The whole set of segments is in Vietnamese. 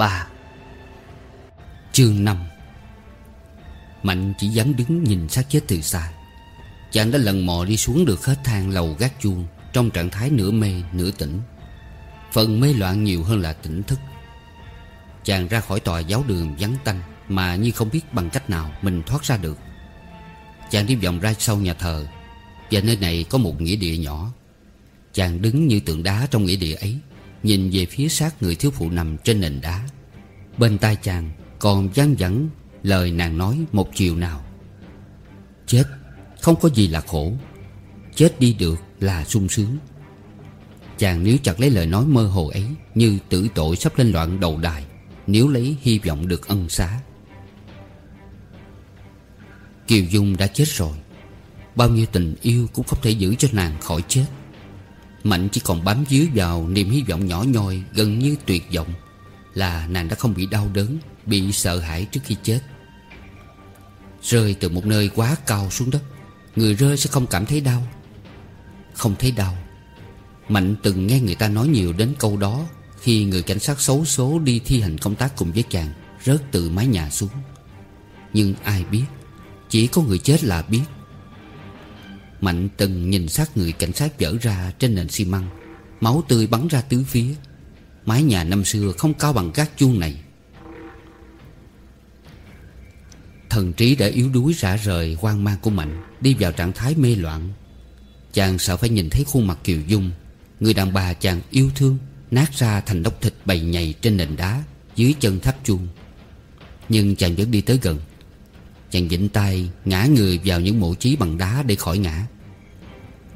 3 Chương 5 Mạnh chỉ dám đứng nhìn xác chết từ xa. Chàng đã lần mò đi xuống được hết thang lầu gác chuông, Trong trạng thái nửa mê, nửa tỉnh. Phần mê loạn nhiều hơn là tỉnh thức. Chàng ra khỏi tòa giáo đường vắng tanh, Mà như không biết bằng cách nào mình thoát ra được. Chàng đi vòng ra sau nhà thờ, Và nơi này có một nghĩa địa nhỏ. Chàng đứng như tượng đá trong nghĩa địa ấy. Nhìn về phía xác người thiếu phụ nằm trên nền đá. Bên tai chàng còn vang vẳng lời nàng nói một chiều nào. Chết, không có gì là khổ. Chết đi được là sung sướng. Chàng níu chặt lấy lời nói mơ hồ ấy Như tử tội sắp lên loạn đầu đài Nếu lấy hy vọng được ân xá. Kiều Dung đã chết rồi. Bao nhiêu tình yêu cũng không thể giữ cho nàng khỏi chết. Mạnh chỉ còn bám víu vào niềm hy vọng nhỏ nhoi Gần như tuyệt vọng Là nàng đã không bị đau đớn, Bị sợ hãi trước khi chết. Rơi từ một nơi quá cao xuống đất, Người rơi sẽ không cảm thấy đau. Không thấy đau. Mạnh từng nghe người ta nói nhiều đến câu đó Khi người cảnh sát xấu số đi thi hành công tác cùng với chàng Rớt từ mái nhà xuống. Nhưng ai biết, Chỉ có người chết là biết. Mạnh từng nhìn xác người cảnh sát dở ra trên nền xi măng. Máu tươi bắn ra tứ phía. Mái nhà năm xưa không cao bằng các chuông này. Thần trí đã yếu đuối rã rời, hoang mang của Mạnh Đi vào trạng thái mê loạn. Chàng sợ phải nhìn thấy khuôn mặt Kiều Dung. Người đàn bà chàng yêu thương, Nát ra thành đốc thịt bầy nhầy trên nền đá Dưới chân tháp chuông. Nhưng chàng vẫn đi tới gần. Chàng vịnh tay, ngã người vào những mộ chí bằng đá để khỏi ngã.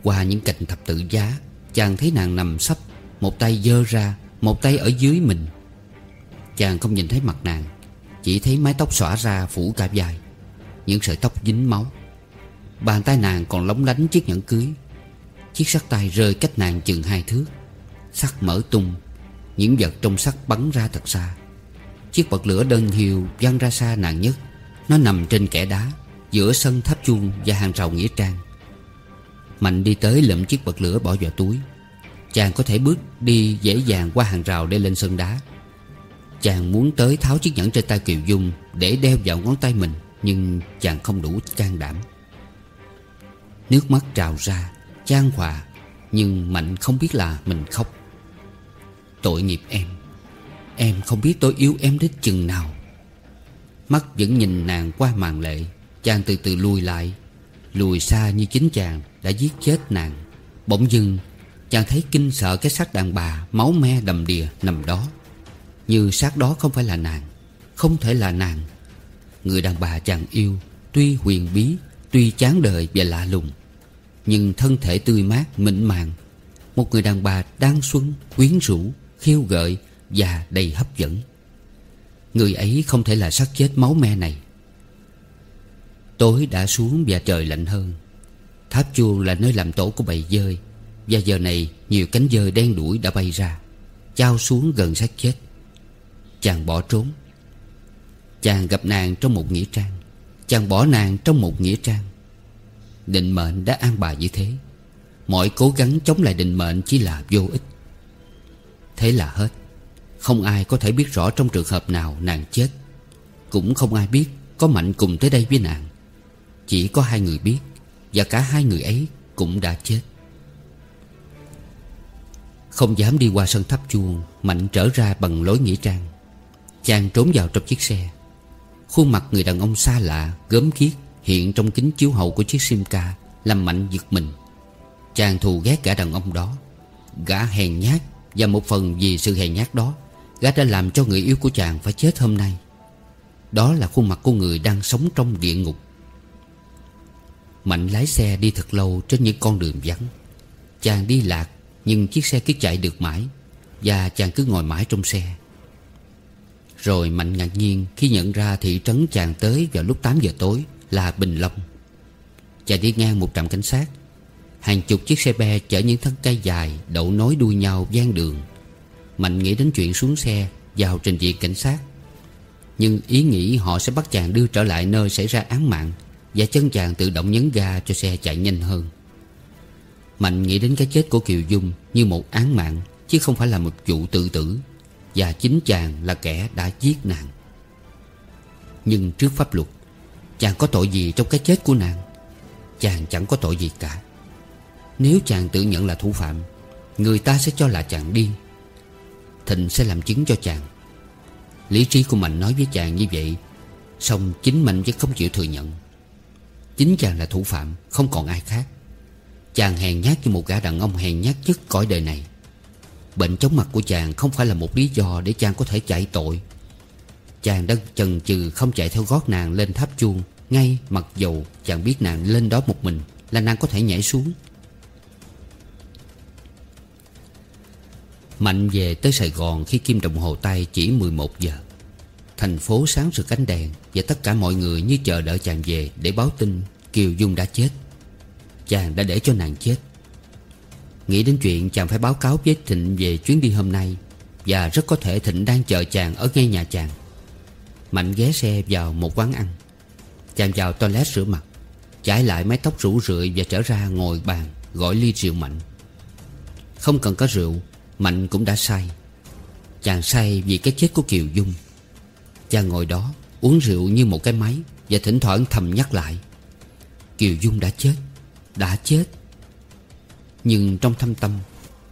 Qua những cành thập tự giá, Chàng thấy nàng nằm sấp, Một tay dơ ra, Một tay ở dưới mình. Chàng không nhìn thấy mặt nàng, Chỉ thấy mái tóc xõa ra phủ cả vai, Những sợi tóc dính máu. Bàn tay nàng còn lóng lánh chiếc nhẫn cưới. Chiếc sắt tay rơi cách nàng chừng hai thước, Sắt mở tung, Những vật trong sắt bắn ra thật xa. Chiếc bật lửa đơn hiệu văng ra xa nàng nhất. Nó nằm trên kẻ đá, Giữa sân tháp chuông và hàng rào nghĩa trang. Mạnh đi tới lượm chiếc bật lửa bỏ vào túi. Chàng có thể bước đi dễ dàng qua hàng rào để lên sân đá. Chàng muốn tới tháo chiếc nhẫn trên tay Kiều Dung Để đeo vào ngón tay mình, Nhưng chàng không đủ can đảm. Nước mắt trào ra chàng hòa, Nhưng Mạnh không biết là mình khóc. Tội nghiệp em. Em không biết tôi yêu em đến chừng nào. Mắt vẫn nhìn nàng qua màn lệ. Chàng từ từ lùi lại. Lùi xa như chính chàng đã giết chết nàng. Bỗng dưng, Chàng thấy kinh sợ cái xác đàn bà Máu me đầm đìa nằm đó. Như xác đó không phải là nàng, Không thể là nàng. Người đàn bà chàng yêu, Tuy huyền bí, Tuy chán đời và lạ lùng, Nhưng thân thể tươi mát, mịn màng. Một người đàn bà đang xuân, Quyến rũ, Khiêu gợi Và đầy hấp dẫn. Người ấy không thể là xác chết máu me này. Tối đã xuống và trời lạnh hơn. Tháp chuông là nơi làm tổ của bầy dơi, Và giờ này nhiều cánh dơi đen đuổi đã bay ra, Trao xuống gần xác chết. Chàng bỏ trốn. Chàng gặp nàng trong một nghĩa trang. Chàng bỏ nàng trong một nghĩa trang. Định mệnh đã an bài như thế. Mọi cố gắng chống lại định mệnh chỉ là vô ích. Thế là hết. Không ai có thể biết rõ trong trường hợp nào nàng chết. Cũng không ai biết có Mạnh cùng tới đây với nàng. Chỉ có hai người biết, Và cả hai người ấy cũng đã chết. Không dám đi qua sân tháp chuông Mạnh trở ra bằng lối nghĩa trang. Chàng trốn vào trong chiếc xe. Khuôn mặt người đàn ông xa lạ, Gớm kiết Hiện trong kính chiếu hậu của chiếc Simca Làm Mạnh giật mình. Chàng thù ghét cả đàn ông đó. Gã hèn nhát, Và một phần vì sự hèn nhát đó Gã đã làm cho người yêu của chàng phải chết hôm nay. Đó là khuôn mặt của người đang sống trong địa ngục. Mạnh lái xe đi thật lâu trên những con đường vắng. Chàng đi lạc, Nhưng chiếc xe cứ chạy được mãi, Và chàng cứ ngồi mãi trong xe. Rồi Mạnh ngạc nhiên khi nhận ra thị trấn chàng tới vào lúc 8 giờ tối là Bình Long. Chàng đi ngang một trạm cảnh sát. Hàng chục chiếc xe be chở những thân cây dài Đậu nối đuôi nhau gian đường. Mạnh nghĩ đến chuyện xuống xe Vào trình diện cảnh sát. Nhưng ý nghĩ họ sẽ bắt chàng đưa trở lại nơi xảy ra án mạng Và chân chàng tự động nhấn ga cho xe chạy nhanh hơn. Mạnh nghĩ đến cái chết của Kiều Dung Như một án mạng, Chứ không phải là một vụ tự tử, Và chính chàng là kẻ đã giết nàng. Nhưng trước pháp luật, Chàng có tội gì trong cái chết của nàng? Chàng chẳng có tội gì cả. Nếu chàng tự nhận là thủ phạm, Người ta sẽ cho là chàng điên. Thịnh sẽ làm chứng cho chàng. Lý trí của Mạnh nói với chàng như vậy, Xong chính Mạnh vẫn không chịu thừa nhận. Chính chàng là thủ phạm, Không còn ai khác. Chàng hèn nhát như một gã đàn ông hèn nhát nhất cõi đời này. Bệnh chóng mặt của chàng không phải là một lý do Để chàng có thể chạy tội. Chàng đã chần chừ không chạy theo gót nàng lên tháp chuông, Ngay mặc dầu chàng biết nàng lên đó một mình Là nàng có thể nhảy xuống. Mạnh về tới Sài Gòn khi kim đồng hồ tay chỉ 11 giờ. Thành phố sáng rực ánh đèn Và tất cả mọi người như chờ đợi chàng về Để báo tin Kiều Dung đã chết. Chàng đã để cho nàng chết. Nghĩ đến chuyện chàng phải báo cáo với Thịnh về chuyến đi hôm nay Và rất có thể Thịnh đang chờ chàng ở ngay nhà chàng. Mạnh ghé xe vào một quán ăn. Chàng vào toilet rửa mặt, Chải lại mái tóc rủ rượi Và trở ra ngồi bàn Gọi ly rượu Mạnh. Không cần có rượu Mạnh cũng đã say. Chàng say vì cái chết của Kiều Dung. Chàng ngồi đó, Uống rượu như một cái máy Và thỉnh thoảng thầm nhắc lại. Kiều Dung đã chết Đã chết. Nhưng trong thâm tâm,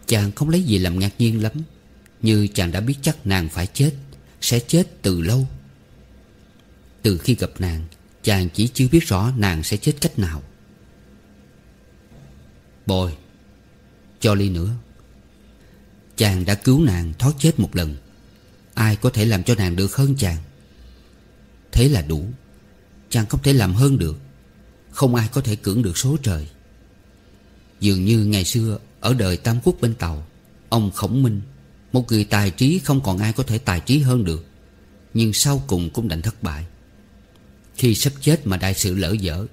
Chàng không lấy gì làm ngạc nhiên lắm. Như chàng đã biết chắc nàng phải chết, Sẽ chết từ lâu. Từ khi gặp nàng, Chàng chỉ chưa biết rõ nàng sẽ chết cách nào. Bồi, Cho ly nữa. Chàng đã cứu nàng thoát chết một lần. Ai có thể làm cho nàng được hơn chàng? Thế là đủ. Chàng không thể làm hơn được. Không ai có thể cưỡng được số trời. Dường như ngày xưa, Ở đời Tam Quốc bên Tàu, Ông Khổng Minh, Một người tài trí không còn ai có thể tài trí hơn được, Nhưng sau cùng cũng đành thất bại. Khi sắp chết mà đại sự lỡ dở,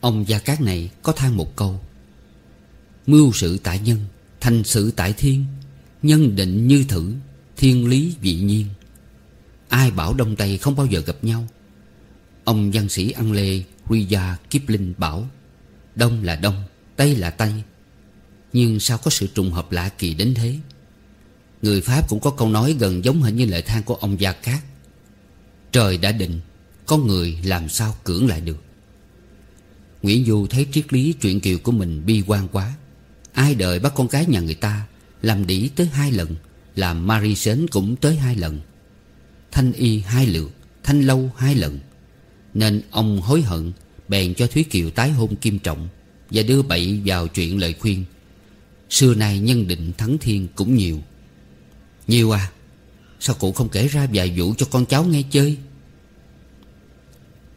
Ông Gia Cát này có than một câu, Mưu sự tại nhân Thành sự tại thiên Nhân định như thử Thiên lý vị nhiên. Ai bảo Đông Tây không bao giờ gặp nhau? Ông văn sĩ ăn lê kiếp Kipling bảo Đông là Đông, Tây là Tây. Nhưng sao có sự trùng hợp lạ kỳ đến thế? Người Pháp cũng có câu nói gần giống hình như lời than của ông Gia Cát. Trời đã định Con người làm sao cưỡng lại được? Nguyễn Du thấy triết lý chuyện kiều của mình bi quan quá. Ai đợi bắt con gái nhà người ta làm đỉ tới hai lần Làm Marie Sến cũng tới hai lần. Thanh y hai lượt, Thanh lâu hai lần. Nên ông hối hận, Bèn cho Thúy Kiều tái hôn Kim Trọng Và đưa bậy vào chuyện lời khuyên. Xưa nay nhân định thắng thiên cũng nhiều. Nhiều à Sao cụ không kể ra vài vụ cho con cháu nghe chơi?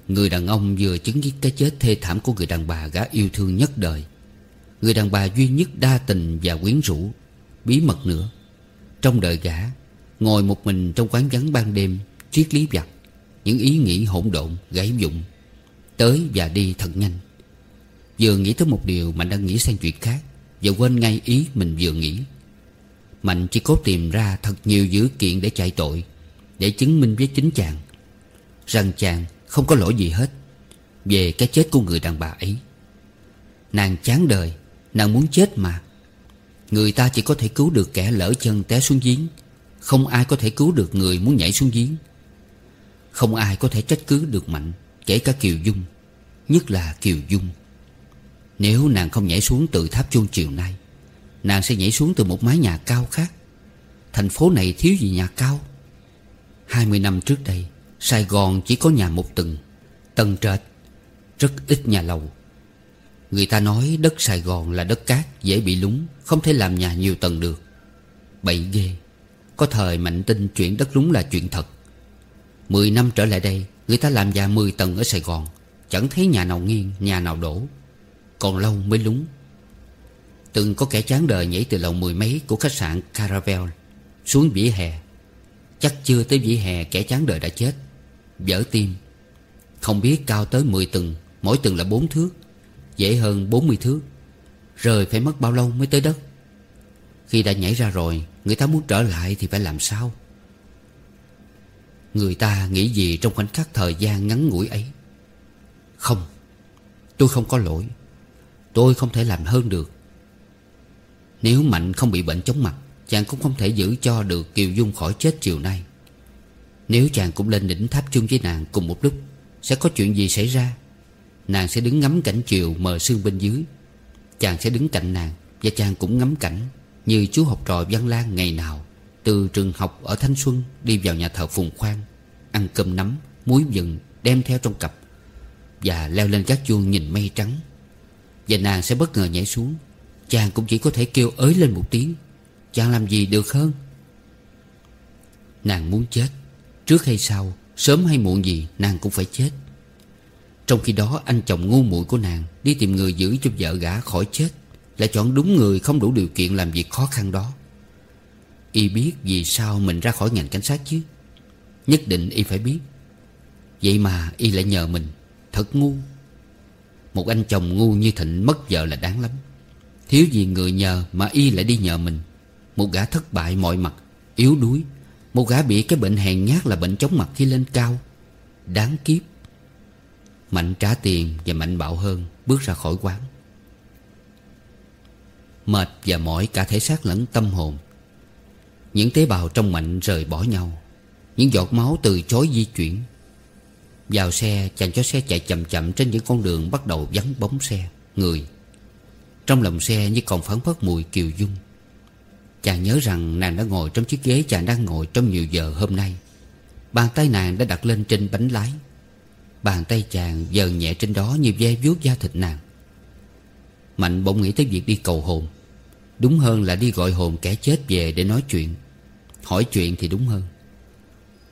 Người đàn ông vừa chứng kiến cái chết thê thảm của người đàn bà gã yêu thương nhất đời. Người đàn bà duy nhất đa tình và quyến rũ. Bí mật nữa. Trong đời gã Ngồi một mình trong quán vắng ban đêm Triết lý vặt Những ý nghĩ hỗn độn, gãy dụng Tới và đi thật nhanh. Vừa nghĩ tới một điều Mạnh đang nghĩ sang chuyện khác Và quên ngay ý mình vừa nghĩ. Mạnh chỉ cố tìm ra thật nhiều dữ kiện để chạy tội Để chứng minh với chính chàng Rằng chàng không có lỗi gì hết Về cái chết của người đàn bà ấy. Nàng chán đời Nàng muốn chết mà. Người ta chỉ có thể cứu được kẻ lỡ chân té xuống giếng. Không ai có thể cứu được người muốn nhảy xuống giếng. Không ai có thể trách cứ được Mạnh, Kể cả Kiều Dung, Nhất là Kiều Dung. Nếu nàng không nhảy xuống từ tháp chuông chiều nay, Nàng sẽ nhảy xuống từ một mái nhà cao khác. Thành phố này thiếu gì nhà cao? Hai mươi năm trước đây, Sài Gòn chỉ có nhà một tầng Tầng trệt, Rất ít nhà lầu. Người ta nói đất Sài Gòn là đất cát, Dễ bị lúng, Không thể làm nhà nhiều tầng được. Bậy ghê, Có thời mạnh tin chuyện đất lúng là chuyện thật. Mười năm trở lại đây, Người ta làm nhà mười tầng ở Sài Gòn, Chẳng thấy nhà nào nghiêng, Nhà nào đổ. Còn lâu mới lúng. Từng có kẻ chán đời nhảy từ lầu mười mấy Của khách sạn Caravel Xuống vỉa hè. Chắc chưa tới vỉa hè kẻ chán đời đã chết. Vỡ tim. Không biết cao tới 10 tầng, Mỗi tầng là 4 thước. Dễ hơn 40 thước Rời phải mất bao lâu mới tới đất? Khi đã nhảy ra rồi, Người ta muốn trở lại thì phải làm sao? Người ta nghĩ gì trong khoảnh khắc thời gian ngắn ngủi ấy? Không, Tôi không có lỗi. Tôi không thể làm hơn được. Nếu Mạnh không bị bệnh chóng mặt, Chàng cũng không thể giữ cho được Kiều Dung khỏi chết chiều nay. Nếu chàng cũng lên đỉnh tháp chung với nàng cùng một lúc, Sẽ có chuyện gì xảy ra? Nàng sẽ đứng ngắm cảnh chiều mờ sương bên dưới. Chàng sẽ đứng cạnh nàng Và chàng cũng ngắm cảnh Như chú học trò văn lan ngày nào Từ trường học ở Thanh Xuân Đi vào nhà thờ Phùng Khoan Ăn cơm nắm, muối vừng Đem theo trong cặp Và leo lên các chuông nhìn mây trắng. Và nàng sẽ bất ngờ nhảy xuống. Chàng cũng chỉ có thể kêu ới lên một tiếng. Chàng làm gì được hơn? Nàng muốn chết. Trước hay sau Sớm hay muộn gì nàng cũng phải chết. Trong khi đó, anh chồng ngu muội của nàng Đi tìm người giữ cho vợ gã khỏi chết, Lại chọn đúng người không đủ điều kiện làm việc khó khăn đó. Y biết vì sao mình ra khỏi ngành cảnh sát chứ. Nhất định Y phải biết. Vậy mà Y lại nhờ mình, Thật ngu. Một anh chồng ngu như Thịnh mất vợ là đáng lắm. Thiếu gì người nhờ mà Y lại đi nhờ mình. Một gã thất bại mọi mặt, Yếu đuối. Một gã bị cái bệnh hèn nhát là bệnh chóng mặt khi lên cao. Đáng kiếp. Mạnh trả tiền và mạnh bạo hơn, Bước ra khỏi quán. Mệt và mỏi cả thể xác lẫn tâm hồn. Những tế bào trong Mạnh rời bỏ nhau. Những giọt máu từ chối di chuyển. Vào xe, chàng cho xe chạy chậm chậm Trên những con đường bắt đầu vắng bóng xe, Người. Trong lòng xe như còn phản phất mùi kiều dung. Chàng nhớ rằng nàng đã ngồi trong chiếc ghế chàng đang ngồi trong nhiều giờ hôm nay. Bàn tay nàng đã đặt lên trên bánh lái. Bàn tay chàng dần nhẹ trên đó như ve vuốt da thịt nàng. Mạnh bỗng nghĩ tới việc đi cầu hồn. Đúng hơn là đi gọi hồn kẻ chết về để nói chuyện. Hỏi chuyện thì đúng hơn.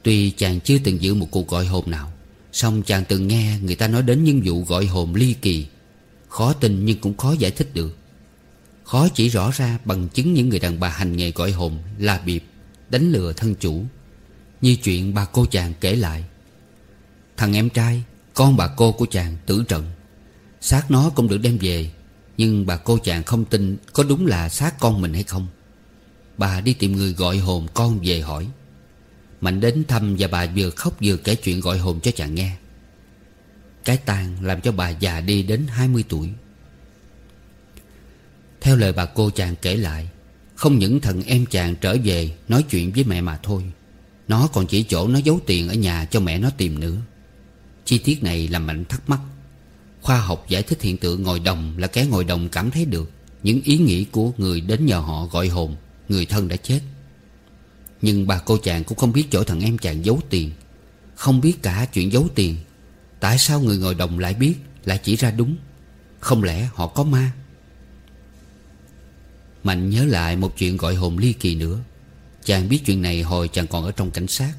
Tuy chàng chưa từng giữ một cuộc gọi hồn nào, song chàng từng nghe người ta nói đến những vụ gọi hồn ly kỳ. Khó tin nhưng cũng khó giải thích được. Khó chỉ rõ ra bằng chứng những người đàn bà hành nghề gọi hồn là biệp, Đánh lừa thân chủ. Như chuyện bà cô chàng kể lại. Thằng em trai, Con bà cô của chàng tử trận. Xác nó cũng được đem về, Nhưng bà cô chàng không tin Có đúng là xác con mình hay không. Bà đi tìm người gọi hồn con về hỏi. Mạnh đến thăm và bà vừa khóc vừa kể chuyện gọi hồn cho chàng nghe. Cái tang làm cho bà già đi đến 20 tuổi. Theo lời bà cô chàng kể lại, Không những thần em chàng trở về nói chuyện với mẹ mà thôi, Nó còn chỉ chỗ nó giấu tiền ở nhà cho mẹ nó tìm nữa. Chi tiết này làm Mạnh thắc mắc. Khoa học giải thích hiện tượng ngồi đồng là kẻ ngồi đồng cảm thấy được. Những ý nghĩ của người đến nhờ họ gọi hồn, Người thân đã chết. Nhưng bà cô chàng cũng không biết chỗ thằng em chàng giấu tiền. Không biết cả chuyện giấu tiền. Tại sao người ngồi đồng lại biết, Lại chỉ ra đúng? Không lẽ họ có ma? Mạnh nhớ lại một chuyện gọi hồn ly kỳ nữa. Chàng biết chuyện này hồi chàng còn ở trong cảnh sát.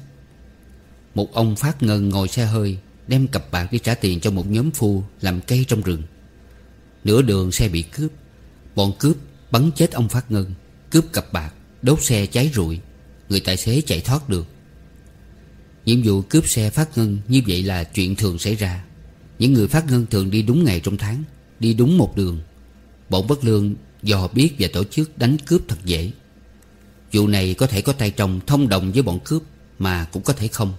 Một ông phát ngân ngồi xe hơi Đem cặp bạc đi trả tiền cho một nhóm phu Làm cây trong rừng. Nửa đường xe bị cướp, Bọn cướp bắn chết ông Phát Ngân, Cướp cặp bạc, Đốt xe cháy rụi, Người tài xế chạy thoát được. Nhiệm vụ cướp xe Phát Ngân Như vậy là chuyện thường xảy ra. Những người Phát Ngân thường đi đúng ngày trong tháng, Đi đúng một đường. Bọn bất lương dò biết và tổ chức đánh cướp thật dễ. Vụ này có thể có tay trong thông đồng với bọn cướp Mà cũng có thể không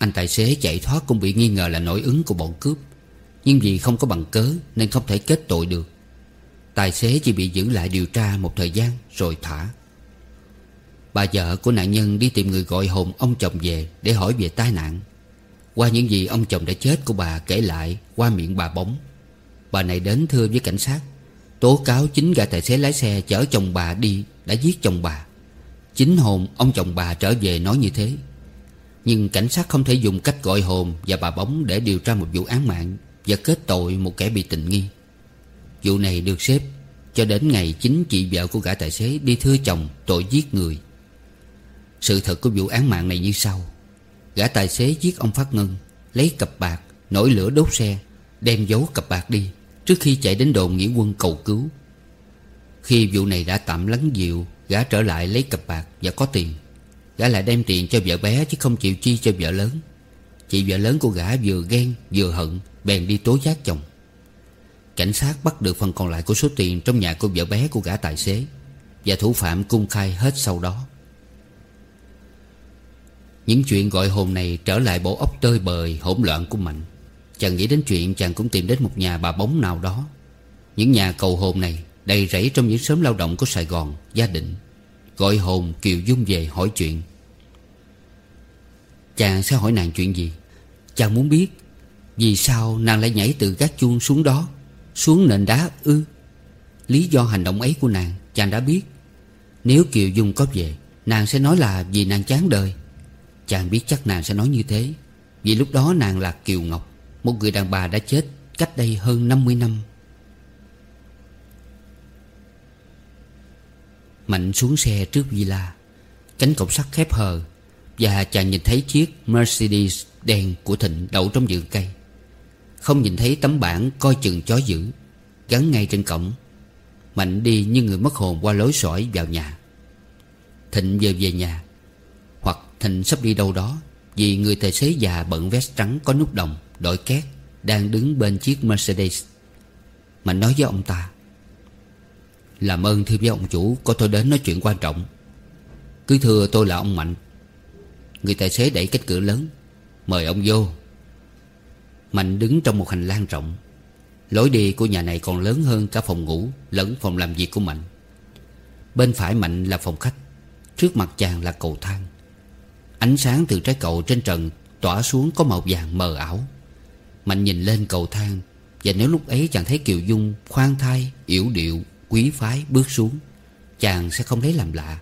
anh tài xế chạy thoát cũng bị nghi ngờ là nổi ứng của bọn cướp. Nhưng vì không có bằng cớ Nên không thể kết tội được. Tài xế chỉ bị giữ lại điều tra một thời gian Rồi thả. Bà vợ của nạn nhân đi tìm người gọi hồn ông chồng về Để hỏi về tai nạn. Qua những gì ông chồng đã chết của bà kể lại Qua miệng bà bóng Bà này đến thưa với cảnh sát, Tố cáo chính gã tài xế lái xe chở chồng bà đi, Đã giết chồng bà. Chính hồn ông chồng bà trở về nói như thế nhưng cảnh sát không thể dùng cách gọi hồn và bà bóng để điều tra một vụ án mạng Và kết tội một kẻ bị tình nghi. Vụ này được xếp cho đến ngày chính chị vợ của gã tài xế đi thưa chồng tội giết người. Sự thật của vụ án mạng này như sau. Gã tài xế giết ông Phát Ngân, Lấy cặp bạc, Nổi lửa đốt xe, Đem giấu cặp bạc đi Trước khi chạy đến đồn nghĩa quân cầu cứu. Khi vụ này đã tạm lắng dịu, Gã trở lại lấy cặp bạc và có tiền. Gã lại đem tiền cho vợ bé chứ không chịu chi cho vợ lớn. Chị vợ lớn của gã vừa ghen vừa hận Bèn đi tố giác chồng. Cảnh sát bắt được phần còn lại của số tiền Trong nhà của vợ bé của gã tài xế Và thủ phạm cung khai hết sau đó. Những chuyện gọi hồn này trở lại bộ óc tơi bời hỗn loạn của Mạnh. Chàng nghĩ đến chuyện chàng cũng tìm đến một nhà bà bóng nào đó. Những nhà cầu hồn này đầy rẫy trong những xóm lao động của Sài Gòn, gia đình. Gọi hồn Kiều Dung về hỏi chuyện. Chàng sẽ hỏi nàng chuyện gì? Chàng muốn biết. Vì sao nàng lại nhảy từ gác chuông xuống đó, Xuống nền đá ư? Lý do hành động ấy của nàng, Chàng đã biết. Nếu Kiều Dung có về, Nàng sẽ nói là vì nàng chán đời. Chàng biết chắc nàng sẽ nói như thế. Vì lúc đó nàng là Kiều Ngọc, Một người đàn bà đã chết Cách đây hơn 50 năm. Mạnh xuống xe trước villa. Cánh cổng sắt khép hờ Và chàng nhìn thấy chiếc Mercedes đen của Thịnh đậu trong vườn cây. Không nhìn thấy tấm bảng coi chừng chó dữ. Gắn ngay trên cổng, Mạnh đi như người mất hồn qua lối sỏi vào nhà. Thịnh vừa về nhà, Hoặc Thịnh sắp đi đâu đó, Vì người tài xế già bận vest trắng có nút đồng, Đội két Đang đứng bên chiếc Mercedes. Mạnh nói với ông ta làm ơn thưa với ông chủ Có tôi đến nói chuyện quan trọng. Cứ thưa tôi là ông Mạnh. Người tài xế đẩy cánh cửa lớn. Mời ông vô. Mạnh đứng trong một hành lang rộng. Lối đi của nhà này còn lớn hơn cả phòng ngủ Lẫn phòng làm việc của Mạnh. Bên phải Mạnh là phòng khách Trước mặt chàng là cầu thang. Ánh sáng từ trái cầu trên trần Tỏa xuống có màu vàng mờ ảo. Mạnh nhìn lên cầu thang Và nếu lúc ấy chàng thấy Kiều Dung Khoan thai, yểu điệu, quý phái bước xuống, Chàng sẽ không lấy làm lạ.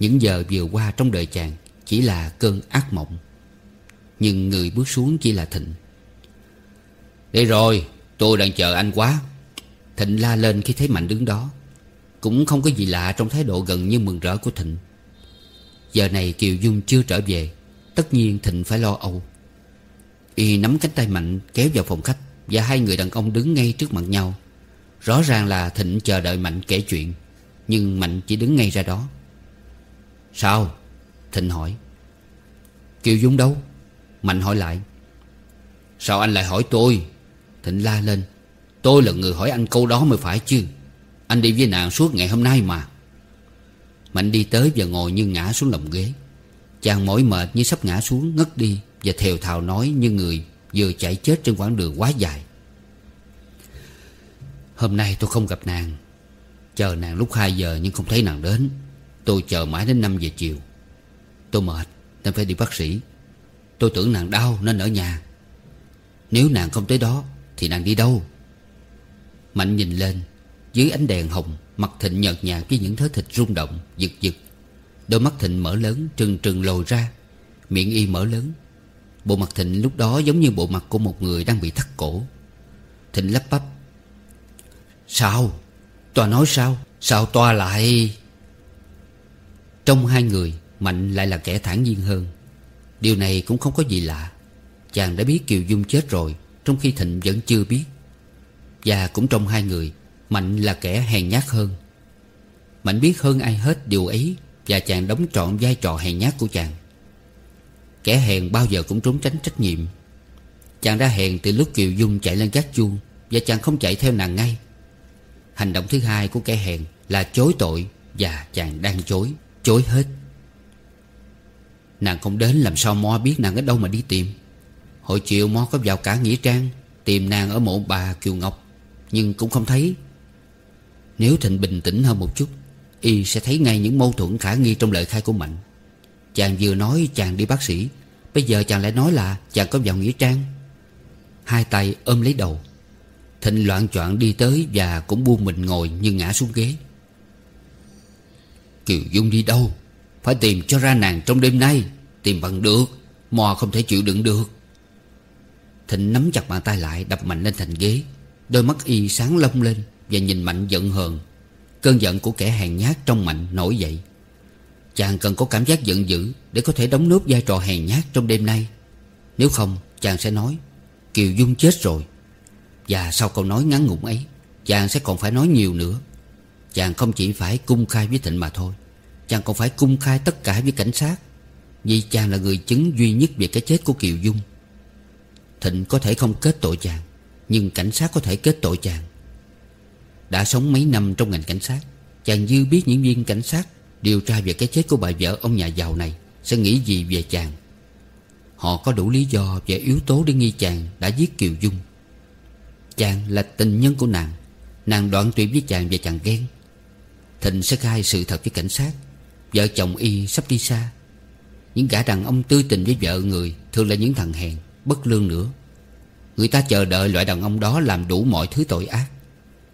Những giờ vừa qua trong đời chàng Chỉ là cơn ác mộng, Nhưng người bước xuống chỉ là Thịnh. Đây rồi, Tôi đang chờ anh quá. Thịnh la lên khi thấy Mạnh đứng đó. Cũng không có gì lạ trong thái độ gần như mừng rỡ của Thịnh. Giờ này Kiều Dung chưa trở về, Tất nhiên Thịnh phải lo âu. Y nắm cánh tay Mạnh kéo vào phòng khách Và hai người đàn ông đứng ngay trước mặt nhau. Rõ ràng là Thịnh chờ đợi Mạnh kể chuyện, Nhưng Mạnh chỉ đứng ngay ra đó. Sao? Thịnh hỏi. Kiều Dung đâu? Mạnh hỏi lại. Sao anh lại hỏi tôi? Thịnh la lên. Tôi là người hỏi anh câu đó mới phải chứ. Anh đi với nàng suốt ngày hôm nay mà. Mạnh đi tới và ngồi như ngã xuống lòng ghế. Chàng mỏi mệt như sắp ngã xuống, ngất đi Và thều thào nói như người Vừa chạy chết trên quãng đường quá dài. Hôm nay tôi không gặp nàng. Chờ nàng lúc 2 giờ nhưng không thấy nàng đến. Tôi chờ mãi đến 5 giờ chiều. Tôi mệt, nên phải đi bác sĩ. Tôi tưởng nàng đau nên ở nhà. Nếu nàng không tới đó, Thì nàng đi đâu? Mạnh nhìn lên. Dưới ánh đèn hồng, Mặt Thịnh nhợt nhạt với những thớ thịt rung động, Giật giật. Đôi mắt Thịnh mở lớn, trừng trừng lồi ra. Miệng y mở lớn. Bộ mặt Thịnh lúc đó giống như bộ mặt của một người đang bị thắt cổ. Thịnh lắp bắp. Sao? Tòa nói sao? Sao tòa lại? Trong hai người, Mạnh lại là kẻ thản nhiên hơn. Điều này cũng không có gì lạ. Chàng đã biết Kiều Dung chết rồi, Trong khi Thịnh vẫn chưa biết. Và cũng trong hai người, Mạnh là kẻ hèn nhát hơn. Mạnh biết hơn ai hết điều ấy, Và chàng đóng trọn vai trò hèn nhát của chàng. Kẻ hèn bao giờ cũng trốn tránh trách nhiệm. Chàng đã hèn từ lúc Kiều Dung chạy lên gác chuông, Và chàng không chạy theo nàng ngay. Hành động thứ hai của kẻ hèn là chối tội Và chàng đang chối Chối hết. Nàng không đến làm sao Mo biết nàng ở đâu mà đi tìm. Hồi chiều Mo có vào cả Nghĩa Trang, Tìm nàng ở mộ bà Kiều Ngọc, Nhưng cũng không thấy. Nếu Thịnh bình tĩnh hơn một chút, Y sẽ thấy ngay những mâu thuẫn khả nghi trong lời khai của Mạnh. Chàng vừa nói chàng đi bác sĩ, Bây giờ chàng lại nói là chàng có vào Nghĩa Trang. Hai tay ôm lấy đầu Thịnh loạn choạng đi tới Và cũng buông mình ngồi như ngã xuống ghế. Kiều Dung đi đâu? Phải tìm cho ra nàng trong đêm nay. Tìm bằng được. Mò không thể chịu đựng được. Thịnh nắm chặt bàn tay lại, Đập mạnh lên thành ghế. Đôi mắt y sáng long lên Và nhìn Mạnh giận hờn. Cơn giận của kẻ hèn nhát trong Mạnh nổi dậy. Chàng cần có cảm giác giận dữ Để có thể đóng nốt vai trò hèn nhát trong đêm nay. Nếu không, chàng sẽ nói, Kiều Dung chết rồi. Và sau câu nói ngắn ngủn ấy, Chàng sẽ còn phải nói nhiều nữa. Chàng không chỉ phải cung khai với Thịnh mà thôi. Chàng còn phải cung khai tất cả với cảnh sát. Vì chàng là người chứng duy nhất về cái chết của Kiều Dung. Thịnh có thể không kết tội chàng, Nhưng cảnh sát có thể kết tội chàng. Đã sống mấy năm trong ngành cảnh sát, Chàng dư biết những viên cảnh sát Điều tra về cái chết của bà vợ ông nhà giàu này Sẽ nghĩ gì về chàng. Họ có đủ lý do và yếu tố để nghi chàng đã giết Kiều Dung. Chàng là tình nhân của nàng. Nàng đoạn tuyệt với chàng và chàng ghen. Thịnh sẽ khai sự thật với cảnh sát. Vợ chồng y sắp đi xa. Những gã đàn ông tư tình với vợ người Thường là những thằng hèn, Bất lương nữa. Người ta chờ đợi loại đàn ông đó làm đủ mọi thứ tội ác.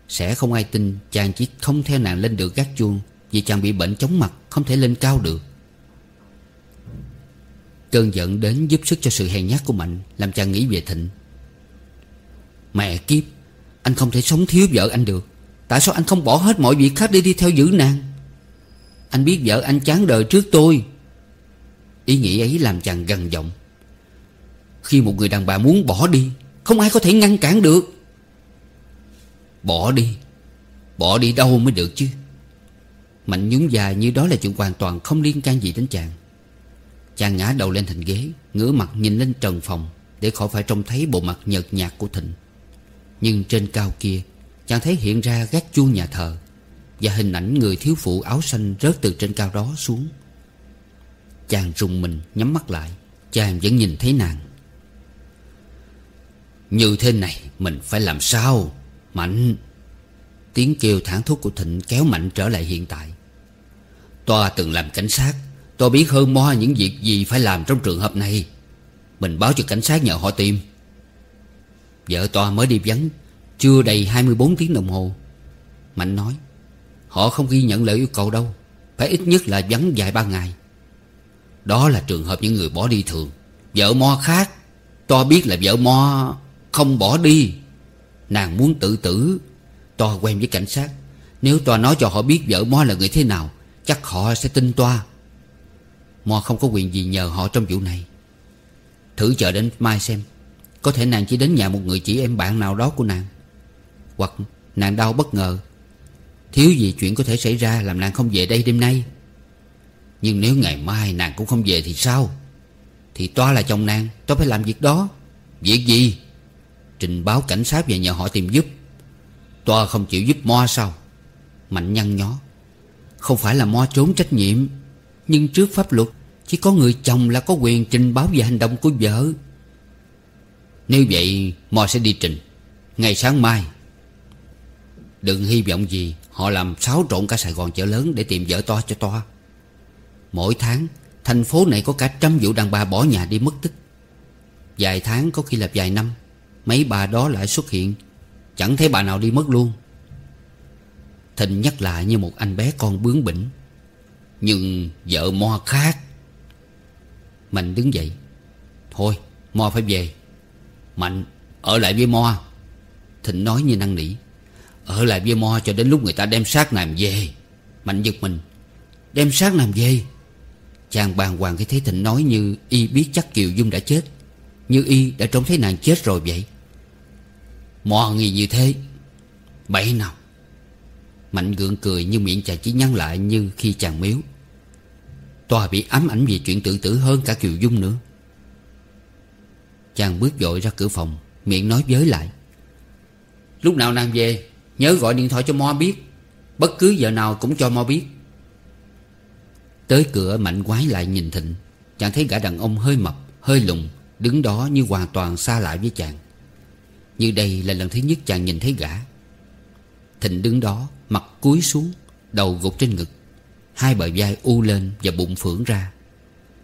Sẽ không ai tin Chàng chỉ không theo nàng lên được gác chuông Vì chàng bị bệnh chóng mặt, Không thể lên cao được. Cơn giận đến giúp sức cho sự hèn nhát của Mạnh, Làm chàng nghĩ về Thịnh. Mẹ kiếp, Anh không thể sống thiếu vợ anh được. Tại sao anh không bỏ hết mọi việc khác để đi theo giữ nàng? Anh biết vợ anh chán đời trước tôi. Ý nghĩ ấy làm chàng gần giọng. Khi một người đàn bà muốn bỏ đi, Không ai có thể ngăn cản được. Bỏ đi Bỏ đi đâu mới được chứ? Mạnh nhún dài như đó là chuyện hoàn toàn không liên can gì đến chàng. Chàng ngã đầu lên thành ghế, Ngửa mặt nhìn lên trần phòng Để khỏi phải trông thấy bộ mặt nhợt nhạt của Thịnh. Nhưng trên cao kia Chàng thấy hiện ra gác chuông nhà thờ, Và hình ảnh người thiếu phụ áo xanh Rớt từ trên cao đó xuống. Chàng rùng mình nhắm mắt lại, Chàng vẫn nhìn thấy nàng. Như thế này Mình phải làm sao, Mạnh? Tiếng kêu thản thốt của Thịnh kéo Mạnh trở lại hiện tại. Toa từng làm cảnh sát Tôi biết hơn mo những việc gì phải làm trong trường hợp này. Mình báo cho cảnh sát nhờ họ tìm. Vợ Toa mới đi vắng, Chưa đầy 24 tiếng đồng hồ. Mạnh nói, Họ không ghi nhận lời yêu cầu đâu, Phải ít nhất là vắng vài ba ngày. Đó là trường hợp những người bỏ đi thường. Vợ Mo khác Toa biết là vợ Mo không bỏ đi. Nàng muốn tự tử Toa quen với cảnh sát. Nếu Toa nói cho họ biết vợ Mo là người thế nào, Chắc họ sẽ tin Toa Mo không có quyền gì nhờ họ trong vụ này. Thử chờ đến mai xem. Có thể nàng chỉ đến nhà một người chị em bạn nào đó của nàng. Hoặc nàng đau bất ngờ. Thiếu gì chuyện có thể xảy ra Làm nàng không về đây đêm nay? Nhưng nếu ngày mai nàng cũng không về thì sao? Thì toa là chồng nàng, Toa phải làm việc đó. Việc gì? Trình báo cảnh sát và nhờ họ tìm giúp. Toa không chịu giúp Mo sao? Mạnh nhăn nhó. Không phải là Mo trốn trách nhiệm, Nhưng trước pháp luật Chỉ có người chồng là có quyền trình báo về hành động của vợ. Nếu vậy, Mo sẽ đi trình. Ngày sáng mai, Đừng hy vọng gì, Họ làm xáo trộn cả Sài Gòn chợ lớn Để tìm vợ to cho Toa Mỗi tháng, Thành phố này có cả trăm vụ đàn bà bỏ nhà đi mất tích. Vài tháng có khi là vài năm, Mấy bà đó lại xuất hiện. Chẳng thấy bà nào đi mất luôn. Thịnh nhắc lại như một anh bé con bướng bỉnh. Nhưng vợ Mo khác. Mạnh đứng dậy. Thôi, Mo phải về. Mạnh ở lại với Mo Thịnh nói như năng nỉ. Ở lại với Mo cho đến lúc người ta đem xác nàng về. Mạnh giật mình. Đem xác nàng về? Chàng bàng hoàng khi thấy Thịnh nói như Y biết chắc Kiều Dung đã chết, Như Y đã trông thấy nàng chết rồi vậy. Mo nghi như thế. Bậy nào? Mạnh gượng cười nhưng miệng chàng chỉ nhăn lại như khi chàng miếu. Tòa bị ám ảnh vì chuyện tự tử hơn cả Kiều Dung nữa. Chàng bước dội ra cửa phòng, Miệng nói với lại. Lúc nào nàng về, Nhớ gọi điện thoại cho Mo biết. Bất cứ giờ nào cũng cho Mo biết. Tới cửa, Mạnh quái lại nhìn Thịnh. Chàng thấy gã đàn ông hơi mập, Hơi lùng Đứng đó như hoàn toàn xa lại với chàng. Như đây là lần thứ nhất chàng nhìn thấy gã. Thịnh đứng đó, Mặt cúi xuống, Đầu gục trên ngực. Hai bờ vai u lên và bụng phưởng ra.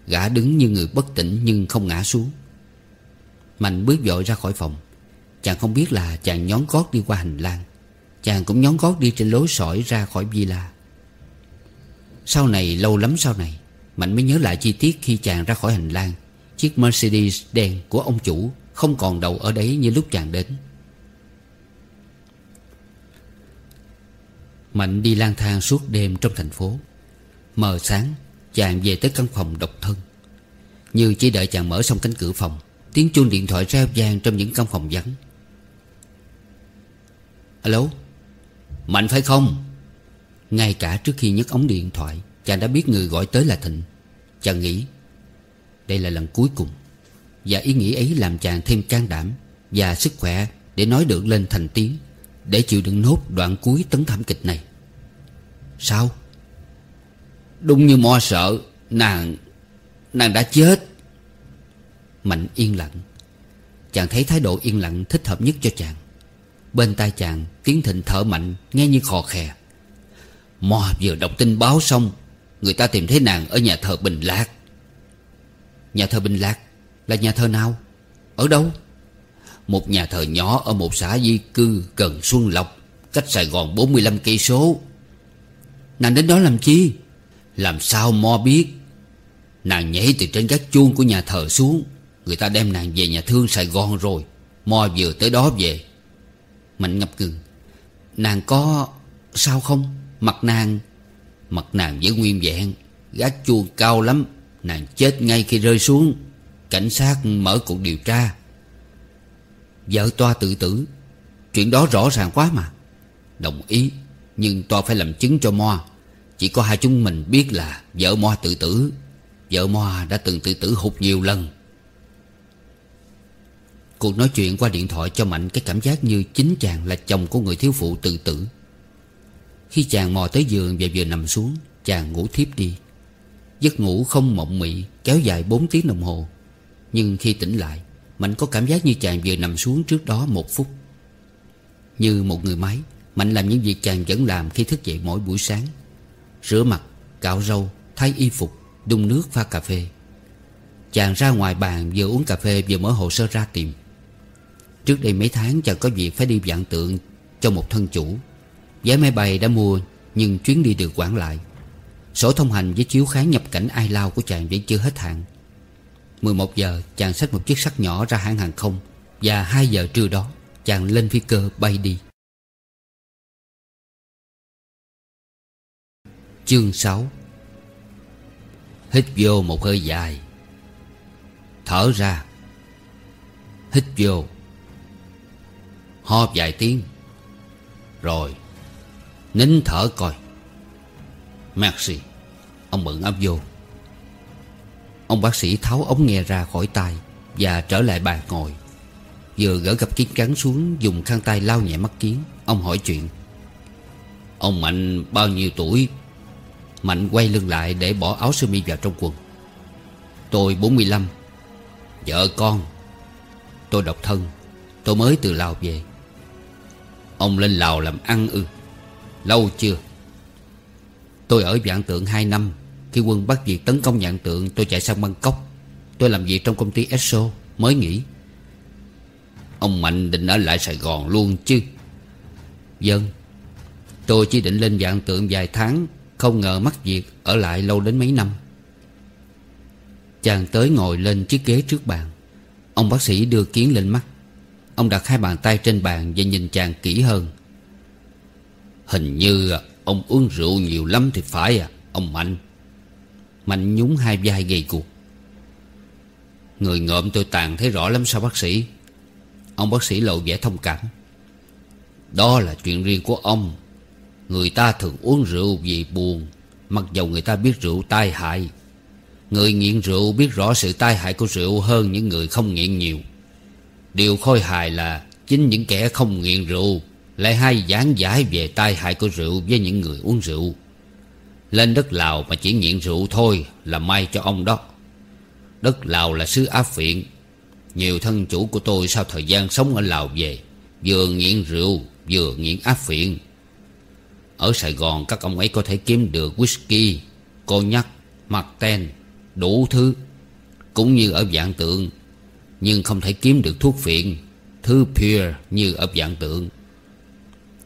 Gã đứng như người bất tỉnh nhưng không ngã xuống. Mạnh bước vội ra khỏi phòng. Chàng không biết là chàng nhón gót đi qua hành lang. Chàng cũng nhón gót đi trên lối sỏi ra khỏi villa. Sau này, lâu lắm sau này, Mạnh mới nhớ lại chi tiết khi chàng ra khỏi hành lang. Chiếc Mercedes đen của ông chủ Không còn đầu ở đấy như lúc chàng đến. Mạnh đi lang thang suốt đêm trong thành phố. Mờ sáng, Chàng về tới căn phòng độc thân. Như chỉ đợi chàng mở xong cánh cửa phòng Tiếng chuông điện thoại reo vang trong những căn phòng vắng. Alo? Mạnh phải không? Ngay cả trước khi nhấc ống điện thoại, Chàng đã biết người gọi tới là Thịnh. Chàng nghĩ, Đây là lần cuối cùng. Và ý nghĩ ấy làm chàng thêm can đảm Và sức khỏe để nói được lên thành tiếng, Để chịu đựng nốt đoạn cuối tấn thảm kịch này. Sao? Đúng như mo sợ, Nàng Nàng đã chết. Mạnh yên lặng. Chàng thấy thái độ yên lặng thích hợp nhất cho chàng. Bên tai chàng Tiếng thịnh thở mạnh, Nghe như khò khè. Mo vừa đọc tin báo xong, Người ta tìm thấy nàng ở nhà thờ Bình Lạc. Nhà thờ Bình Lạc Là nhà thờ nào? Ở đâu? Một nhà thờ nhỏ ở một xã di cư gần Xuân Lộc, Cách Sài Gòn 45 cây số. Nàng đến đó làm chi? Làm sao mo biết? Nàng nhảy từ trên gác chuông của nhà thờ xuống. Người ta đem nàng về nhà thương Sài Gòn rồi. Mo vừa tới đó về. Mạnh ngập ngừng. Nàng có sao không? Mặt nàng. Mặt nàng vẫn nguyên vẹn. Gác chuông cao lắm. Nàng chết ngay khi rơi xuống. Cảnh sát mở cuộc điều tra. Vợ toa tự tử. Chuyện đó rõ ràng quá mà. Đồng ý. Nhưng toa phải làm chứng cho Mo Chỉ có hai chúng mình biết là Vợ Mo tự tử. Vợ Mo đã từng tự tử hụt nhiều lần. Cuộc nói chuyện qua điện thoại cho Mạnh cái cảm giác như chính chàng là chồng của người thiếu phụ tự tử. Khi chàng mò tới giường và vừa nằm xuống Chàng ngủ thiếp đi. Giấc ngủ không mộng mị Kéo dài 4 tiếng đồng hồ. Nhưng khi tỉnh lại Mạnh có cảm giác như chàng vừa nằm xuống trước đó một phút. Như một người máy Mạnh làm những việc chàng vẫn làm khi thức dậy mỗi buổi sáng. Rửa mặt, cạo râu, thay y phục, đun nước pha cà phê. Chàng ra ngoài bàn vừa uống cà phê vừa mở hồ sơ ra tìm. Trước đây mấy tháng chàng có việc phải đi vạn tượng cho một thân chủ. Vé máy bay đã mua, nhưng chuyến đi được quản lại. Sổ thông hành với chiếu kháng nhập cảnh ai lao của chàng vẫn chưa hết hạn. 11 giờ, chàng xách một chiếc sắt nhỏ ra hãng hàng không Và 2 giờ trưa đó, chàng lên phi cơ bay đi. Chương 6 Hít vô một hơi dài. Thở ra. Hít vô. Ho vài tiếng. Rồi, Nín thở coi. Merci Ông bận áp vô. Ông bác sĩ tháo ống nghe ra khỏi tay Và trở lại bàn ngồi. Vừa gỡ cặp kiến cắn xuống, Dùng khăn tay lau nhẹ mắt kiến, Ông hỏi chuyện. Ông Mạnh bao nhiêu tuổi? Mạnh quay lưng lại để bỏ áo sơ mi vào trong quần. Tôi 45 Vợ con. Tôi độc thân. Tôi mới từ Lào về. Ông lên Lào làm ăn ư? Lâu chưa? Tôi ở Vạn Tượng 2 năm. Khi quân bắt việc tấn công Vạn Tượng, Tôi chạy sang Bangkok. Tôi làm việc trong công ty Esso, Mới nghỉ. Ông Mạnh định ở lại Sài Gòn luôn chứ? Dân Tôi chỉ định lên Vạn Tượng vài tháng, Không ngờ mắc việc Ở lại lâu đến mấy năm. Chàng tới ngồi lên chiếc ghế trước bàn. Ông bác sĩ đưa kiến lên mắt. Ông đặt hai bàn tay trên bàn Và nhìn chàng kỹ hơn. Hình như ông uống rượu nhiều lắm thì phải à Ông Mạnh. Mạnh nhúng hai vai gầy cuộc Người ngợm tôi tàn thấy rõ lắm sao bác sĩ? Ông bác sĩ lộ vẻ thông cảm. Đó là chuyện riêng của ông. Người ta thường uống rượu vì buồn, Mặc dầu người ta biết rượu tai hại. Người nghiện rượu biết rõ sự tai hại của rượu hơn những người không nghiện nhiều. Điều khôi hài là Chính những kẻ không nghiện rượu Lại hay giảng giải về tai hại của rượu với những người uống rượu. Lên đất Lào mà chỉ nghiện rượu thôi là may cho ông đó. Đất Lào là xứ áp phiện. Nhiều thân chủ của tôi sau thời gian sống ở Lào về Vừa nghiện rượu vừa nghiện áp phiện. Ở Sài Gòn các ông ấy có thể kiếm được whisky, cognac, marten, đủ thứ Cũng như ở dạng tượng nhưng không thể kiếm được thuốc phiện. Thứ pure như ở dạng tượng.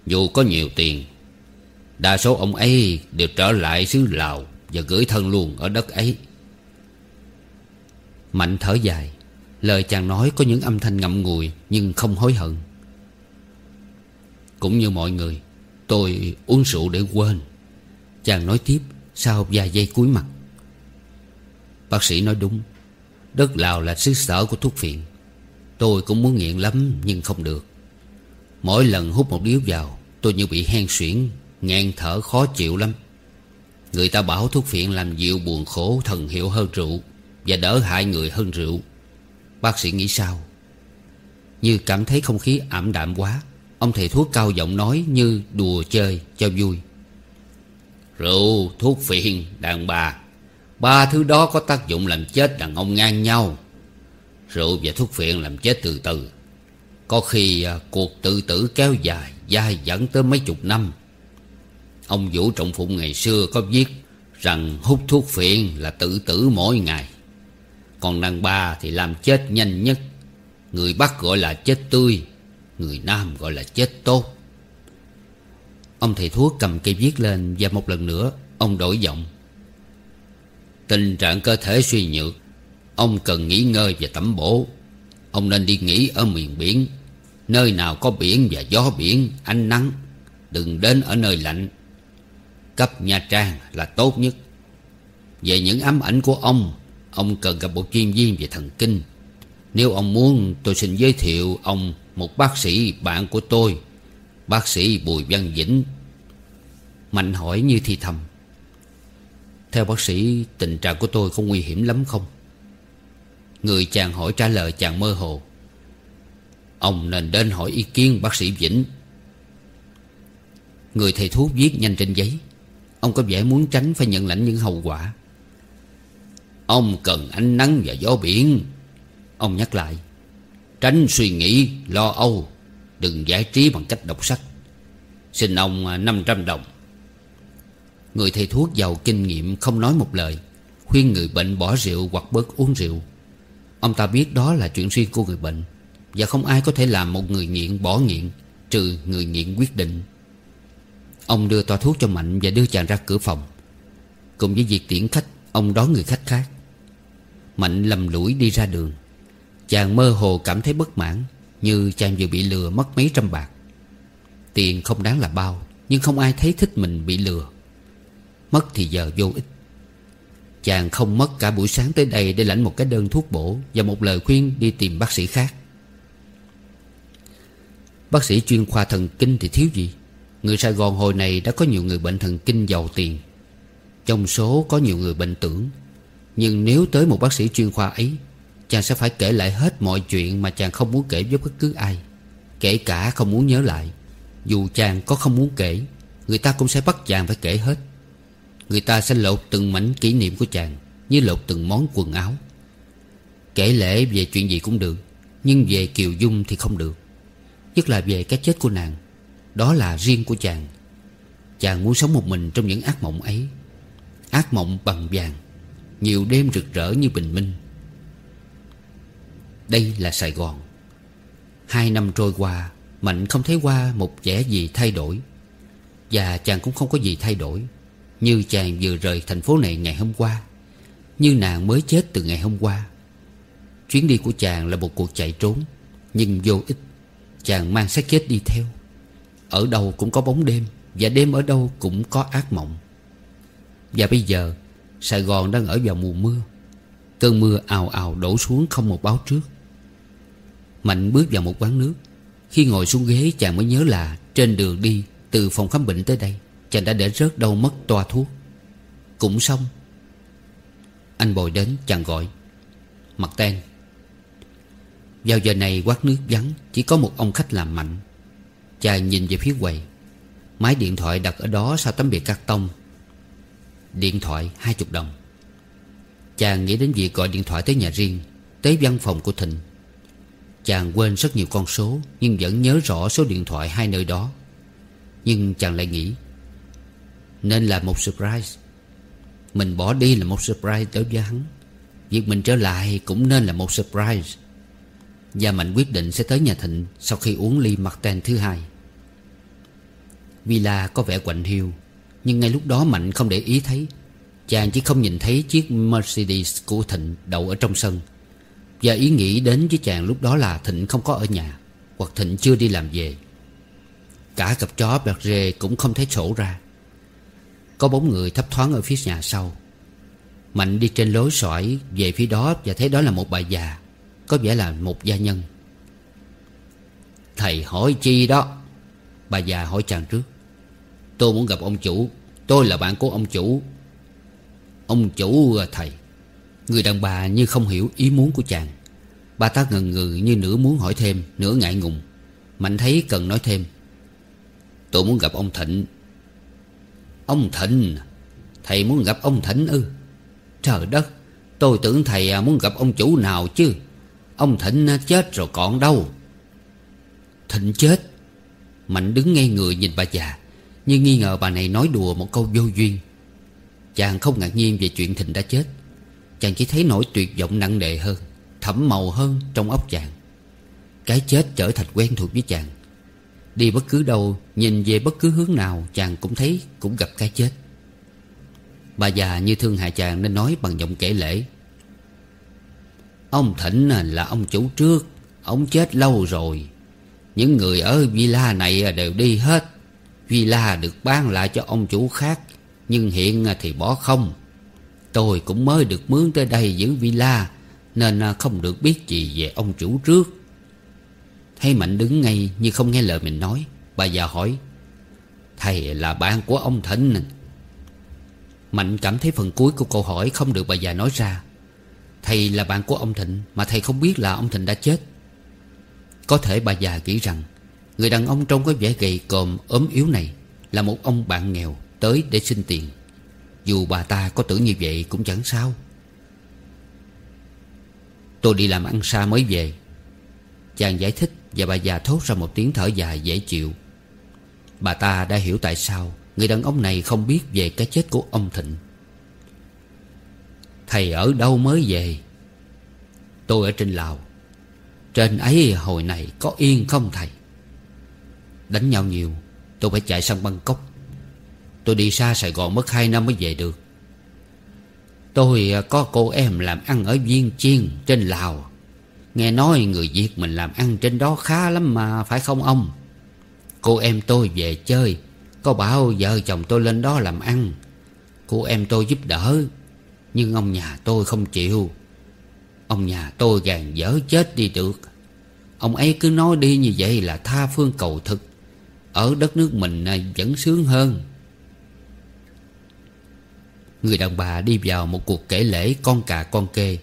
Dù có nhiều tiền, Đa số ông ấy đều trở lại xứ Lào Và gửi thân luôn ở đất ấy. Mạnh thở dài, Lời chàng nói có những âm thanh ngậm ngùi Nhưng không hối hận. Cũng như mọi người, Tôi uống rượu để quên. Chàng nói tiếp Sau vài giây cuối mặt. Bác sĩ nói đúng Đất Lào là xứ sở của thuốc phiện. Tôi cũng muốn nghiện lắm nhưng không được. Mỗi lần hút một điếu vào Tôi như bị hen suyễn Ngang thở khó chịu lắm. Người ta bảo thuốc phiện làm dịu buồn khổ thần hiệu hơn rượu Và đỡ hại người hơn rượu. Bác sĩ nghĩ sao? Như cảm thấy không khí ảm đạm quá Ông thầy thuốc cao giọng nói như đùa chơi cho vui. Rượu, thuốc phiện, đàn bà. Ba thứ đó có tác dụng làm chết đàn ông ngang nhau. Rượu và thuốc phiện làm chết từ từ. Có khi à, cuộc tự tử kéo dài Dài dẫn tới mấy chục năm. Ông Vũ Trọng Phụng ngày xưa có viết Rằng hút thuốc phiện là tự tử mỗi ngày. Còn đàn bà thì làm chết nhanh nhất. Người Bắc gọi là chết tươi, Người Nam gọi là chết tốt. Ông thầy thuốc cầm cây viết lên Và một lần nữa ông đổi giọng. Tình trạng cơ thể suy nhược, Ông cần nghỉ ngơi và tắm bổ. Ông nên đi nghỉ ở miền biển, Nơi nào có biển và gió biển, Ánh nắng. Đừng đến ở nơi lạnh. Cấp Nha Trang là tốt nhất. Về những ám ảnh của ông Ông cần gặp một chuyên viên về thần kinh. Nếu ông muốn, tôi xin giới thiệu ông Một bác sĩ bạn của tôi, Bác sĩ Bùi Văn Vĩnh. Mạnh hỏi như thi thầm. Theo bác sĩ tình trạng của tôi không nguy hiểm lắm không? Người chàng hỏi trả lời chàng mơ hồ. Ông nên đến hỏi ý kiến bác sĩ Vĩnh. Người thầy thuốc viết nhanh trên giấy. Ông có vẻ muốn tránh phải nhận lãnh những hậu quả. Ông cần ánh nắng và gió biển. Ông nhắc lại Tránh suy nghĩ, lo âu Đừng giải trí bằng cách đọc sách. Xin ông à, 500 đồng. Người thầy thuốc giàu kinh nghiệm không nói một lời. Khuyên người bệnh bỏ rượu hoặc bớt uống rượu. Ông ta biết đó là chuyện riêng của người bệnh, Và không ai có thể làm một người nghiện bỏ nghiện, Trừ người nghiện quyết định. Ông đưa toa thuốc cho Mạnh Và đưa chàng ra cửa phòng. Cùng với việc tiễn khách, Ông đón người khách khác. Mạnh lầm lũi đi ra đường. Chàng mơ hồ cảm thấy bất mãn, Như chàng vừa bị lừa mất mấy trăm bạc. Tiền không đáng là bao, Nhưng không ai thấy thích mình bị lừa. Mất thì giờ vô ích. Chàng không mất cả buổi sáng tới đây Để lãnh một cái đơn thuốc bổ Và một lời khuyên đi tìm bác sĩ khác. Bác sĩ chuyên khoa thần kinh thì thiếu gì? Người Sài Gòn hồi này đã có nhiều người bệnh thần kinh giàu tiền. Trong số có nhiều người bệnh tưởng. Nhưng nếu tới một bác sĩ chuyên khoa ấy, Chàng sẽ phải kể lại hết mọi chuyện Mà chàng không muốn kể với bất cứ ai. Kể cả không muốn nhớ lại. Dù chàng có không muốn kể, Người ta cũng sẽ bắt chàng phải kể hết. Người ta sẽ lột từng mảnh kỷ niệm của chàng Như lột từng món quần áo. Kể lễ về chuyện gì cũng được, Nhưng về Kiều Dung thì không được. Nhất là về cái chết của nàng, Đó là riêng của chàng. Chàng muốn sống một mình trong những ác mộng ấy. Ác mộng bằng vàng, Nhiều đêm rực rỡ như bình minh. Đây là Sài Gòn. Hai năm trôi qua, Mạnh không thấy qua một vẻ gì thay đổi. Và chàng cũng không có gì thay đổi như chàng vừa rời thành phố này ngày hôm qua, Như nàng mới chết từ ngày hôm qua. Chuyến đi của chàng là một cuộc chạy trốn, Nhưng vô ích. Chàng mang xác chết đi theo. Ở đâu cũng có bóng đêm, Và đêm ở đâu cũng có ác mộng. Và bây giờ, Sài Gòn đang ở vào mùa mưa. Cơn mưa ào ào đổ xuống không một báo trước. Mạnh bước vào một quán nước. Khi ngồi xuống ghế, chàng mới nhớ là Trên đường đi từ phòng khám bệnh tới đây. Chàng đã để rớt đâu mất toa thuốc. Cũng xong, Anh bồi đến chàng gọi. Mặt ten Vào giờ này quát nước vắng, Chỉ có một ông khách làm mạnh. Chàng nhìn về phía quầy. Máy điện thoại đặt ở đó sau tấm bìa cắt tông. Điện thoại hai chục đồng. Chàng nghĩ đến việc gọi điện thoại tới nhà riêng, Tới văn phòng của Thịnh. Chàng quên rất nhiều con số, Nhưng vẫn nhớ rõ số điện thoại hai nơi đó. Nhưng chàng lại nghĩ nên là một surprise. Mình bỏ đi là một surprise đối với hắn. Việc mình trở lại cũng nên là một surprise. Và Mạnh quyết định sẽ tới nhà Thịnh Sau khi uống ly Martin thứ hai. Villa có vẻ quạnh hiu, Nhưng ngay lúc đó Mạnh không để ý thấy. Chàng chỉ không nhìn thấy chiếc Mercedes của Thịnh đậu ở trong sân. Và ý nghĩ đến với chàng lúc đó là Thịnh không có ở nhà, Hoặc Thịnh chưa đi làm về. Cả cặp chó Berger cũng không thấy sổ ra có bóng người thấp thoáng ở phía nhà sau. Mạnh đi trên lối sỏi Về phía đó và thấy đó là một bà già Có vẻ là một gia nhân. Thầy hỏi chi đó? Bà già hỏi chàng trước. Tôi muốn gặp ông chủ Tôi là bạn của ông chủ. Ông chủ à, thầy. Người đàn bà như không hiểu ý muốn của chàng. Bà ta ngần ngừ như nửa muốn hỏi thêm Nửa ngại ngùng. Mạnh thấy cần nói thêm. Tôi muốn gặp ông Thịnh. Ông Thịnh. Thầy muốn gặp ông Thịnh ư? Trời đất, Tôi tưởng thầy à, muốn gặp ông chủ nào chứ? Ông Thịnh à, chết rồi còn đâu. Thịnh chết. Mạnh đứng ngay người nhìn bà già, Nhưng nghi ngờ bà này nói đùa một câu vô duyên. Chàng không ngạc nhiên về chuyện Thịnh đã chết. Chàng chỉ thấy nỗi tuyệt vọng nặng nề hơn, Thẫm màu hơn trong óc chàng. Cái chết trở thành quen thuộc với chàng. Đi bất cứ đâu, Nhìn về bất cứ hướng nào, Chàng cũng thấy cũng gặp cái chết. Bà già như thương hại chàng Nên nói bằng giọng kể lễ. Ông Thịnh à, là ông chủ trước, Ông chết lâu rồi. Những người ở villa này à, đều đi hết. Villa được bán lại cho ông chủ khác, Nhưng hiện à, thì bỏ không. Tôi cũng mới được mướn tới đây giữ villa, Nên không được biết gì về ông chủ trước. Thấy Mạnh đứng ngay như không nghe lời mình nói, Bà già hỏi, Thầy là bạn của ông Thịnh Mạnh cảm thấy phần cuối của câu hỏi không được bà già nói ra. Thầy là bạn của ông Thịnh Mà thầy không biết là ông Thịnh đã chết. Có thể bà già nghĩ rằng, Người đàn ông trông có vẻ gầy còm ốm yếu này Là một ông bạn nghèo Tới để xin tiền. Dù bà ta có tưởng như vậy cũng chẳng sao. Tôi đi làm ăn xa mới về. Chàng giải thích và bà già thốt ra một tiếng thở dài dễ chịu. Bà ta đã hiểu tại sao Người đàn ông này không biết về cái chết của ông Thịnh. Thầy ở đâu mới về? Tôi ở trên Lào. Trên ấy hồi này có yên không thầy? Đánh nhau nhiều, Tôi phải chạy sang Bangkok. Tôi đi xa Sài Gòn mất 2 năm mới về được. Tôi có cô em làm ăn ở Viên Chiên trên Lào. Nghe nói người Việt mình làm ăn trên đó khá lắm mà, phải không ông? Cô em tôi về chơi. Có bảo vợ chồng tôi lên đó làm ăn. Cô em tôi giúp đỡ, Nhưng ông nhà tôi không chịu. Ông nhà tôi gàn dở chết đi được. Ông ấy cứ nói đi như vậy là tha phương cầu thực. Ở đất nước mình vẫn sướng hơn. Người đàn bà đi vào một cuộc kể lễ con cà con kê.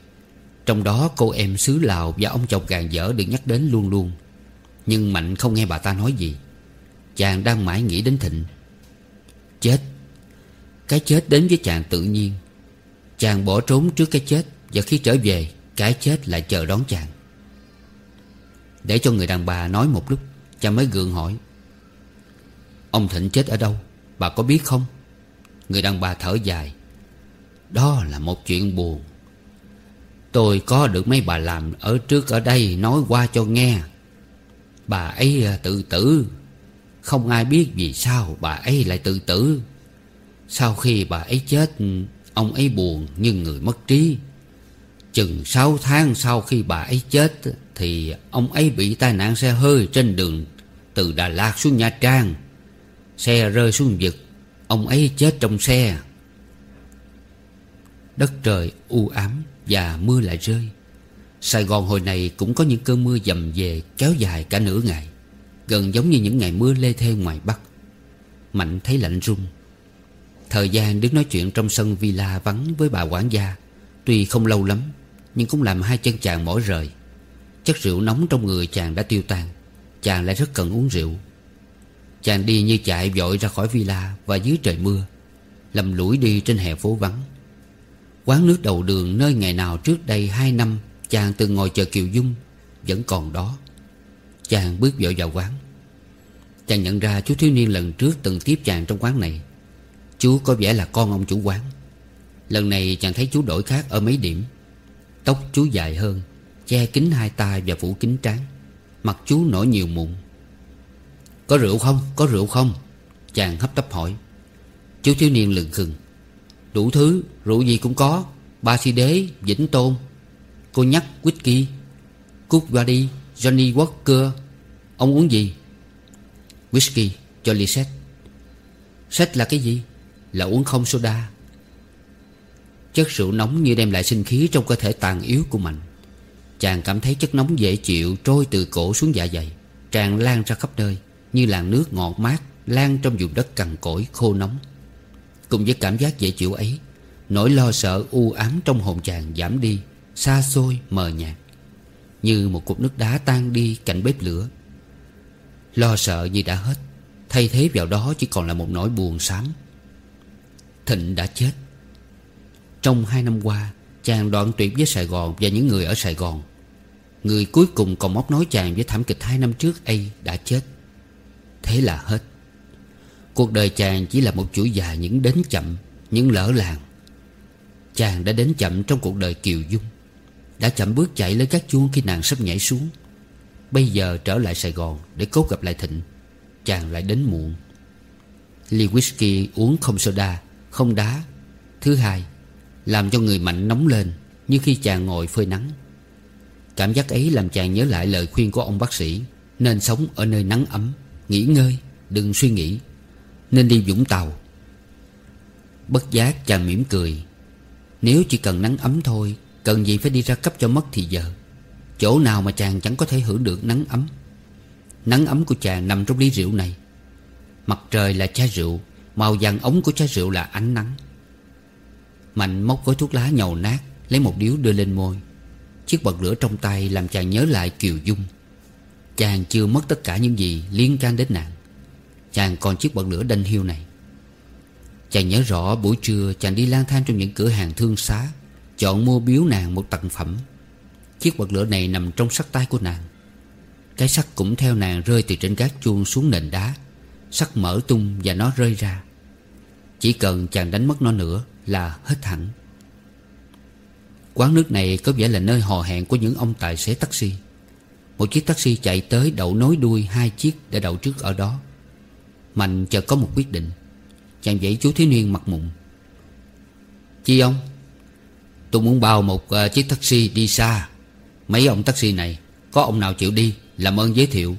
Trong đó cô em xứ Lào và ông chồng gàn dở được nhắc đến luôn luôn. Nhưng Mạnh không nghe bà ta nói gì. Chàng đang mãi nghĩ đến Thịnh. Chết. Cái chết đến với chàng tự nhiên. Chàng bỏ trốn trước cái chết Và khi trở về, Cái chết lại chờ đón chàng. Để cho người đàn bà nói một lúc, Chàng mới gượng hỏi. Ông Thịnh chết ở đâu? Bà có biết không? Người đàn bà thở dài. Đó là một chuyện buồn. Tôi có được mấy bà làm Ở trước ở đây nói qua cho nghe. Bà ấy à, tự tử. Không ai biết vì sao bà ấy lại tự tử. Sau khi bà ấy chết, Ông ấy buồn như người mất trí. Chừng 6 tháng sau khi bà ấy chết, Thì ông ấy bị tai nạn xe hơi trên đường Từ Đà Lạt xuống Nha Trang. Xe rơi xuống vực, Ông ấy chết trong xe. Đất trời u ám. Và mưa lại rơi. Sài Gòn hồi này cũng có những cơn mưa dầm về Kéo dài cả nửa ngày, Gần giống như những ngày mưa lê thê ngoài Bắc. Mạnh thấy lạnh run. Thời gian đứng nói chuyện trong sân villa vắng với bà quản gia, Tuy không lâu lắm, Nhưng cũng làm hai chân chàng mỏi rời. Chất rượu nóng trong người chàng đã tiêu tan, Chàng lại rất cần uống rượu. Chàng đi như chạy vội ra khỏi villa Và dưới trời mưa, Lầm lũi đi trên hè phố vắng. Quán nước đầu đường nơi ngày nào trước đây hai năm, Chàng từng ngồi chờ Kiều Dung, Vẫn còn đó. Chàng bước vội vào quán. Chàng nhận ra chú thiếu niên lần trước từng tiếp chàng trong quán này. Chú có vẻ là con ông chủ quán. Lần này chàng thấy chú đổi khác ở mấy điểm. Tóc chú dài hơn, Che kính hai tay và phủ kính trán. Mặt chú nổi nhiều mụn. Có rượu không? Có rượu không? Chàng hấp tấp hỏi. Chú thiếu niên lừng khừng. Đủ thứ, rượu gì cũng có. Ba si đế, vĩnh tôn. Cô nhắc, whisky. Cúc Vadi, Johnny Walker. Ông uống gì? Whisky, cho Set Set là cái gì? Là uống không soda. Chất rượu nóng như đem lại sinh khí Trong cơ thể tàn yếu của mình. Chàng cảm thấy chất nóng dễ chịu Trôi từ cổ xuống dạ dày Tràn lan ra khắp nơi Như làn nước ngọt mát Lan trong vùng đất cằn cỗi khô nóng. Cùng với cảm giác dễ chịu ấy, Nỗi lo sợ, u ám trong hồn chàng giảm đi, Xa xôi, mờ nhạt. Như một cục nước đá tan đi cạnh bếp lửa. Lo sợ như đã hết, Thay thế vào đó chỉ còn là một nỗi buồn xám Thịnh đã chết. Trong hai năm qua, Chàng đoạn tuyệt với Sài Gòn Và những người ở Sài Gòn. Người cuối cùng còn móc nối chàng với thảm kịch hai năm trước ấy đã chết. Thế là hết. Cuộc đời chàng chỉ là một chuỗi dài những đến chậm, Những lỡ làng. Chàng đã đến chậm trong cuộc đời Kiều Dung, Đã chậm bước chạy lên các chuông khi nàng sắp nhảy xuống. Bây giờ trở lại Sài Gòn Để cốt gặp lại Thịnh, Chàng lại đến muộn. Ly whisky uống không soda, Không đá. Thứ hai, Làm cho người mạnh nóng lên Như khi chàng ngồi phơi nắng. Cảm giác ấy làm chàng nhớ lại lời khuyên của ông bác sĩ, Nên sống ở nơi nắng ấm, Nghỉ ngơi, Đừng suy nghĩ. Nên đi Vũng Tàu. Bất giác chàng mỉm cười. Nếu chỉ cần nắng ấm thôi, Cần gì phải đi ra cấp cho mất thì giờ. Chỗ nào mà chàng chẳng có thể hưởng được nắng ấm. Nắng ấm của chàng nằm trong ly rượu này. Mặt trời là chai rượu, Màu vàng ống của chai rượu là ánh nắng. Mạnh móc gói thuốc lá nhầu nát, Lấy một điếu đưa lên môi. Chiếc bật lửa trong tay làm chàng nhớ lại Kiều Dung. Chàng chưa mất tất cả những gì liên can đến nàng. Chàng còn chiếc bật lửa đanh hiu này. Chàng nhớ rõ buổi trưa chàng đi lang thang trong những cửa hàng thương xá, Chọn mua biếu nàng một tặng phẩm. Chiếc bật lửa này nằm trong sắc tay của nàng. Cái sắt cũng theo nàng rơi từ trên gác chuông xuống nền đá. Sắt mở tung và nó rơi ra. Chỉ cần chàng đánh mất nó nữa là hết hẳn. Quán nước này có vẻ là nơi hò hẹn của những ông tài xế taxi. Một chiếc taxi chạy tới đậu nối đuôi hai chiếc để đậu trước ở đó. Mạnh chợt có một quyết định. Chàng dãy chú thiếu niên mặt mụn. Chi ông Tôi muốn bao một uh, chiếc taxi đi xa. Mấy ông taxi này Có ông nào chịu đi Làm ơn giới thiệu.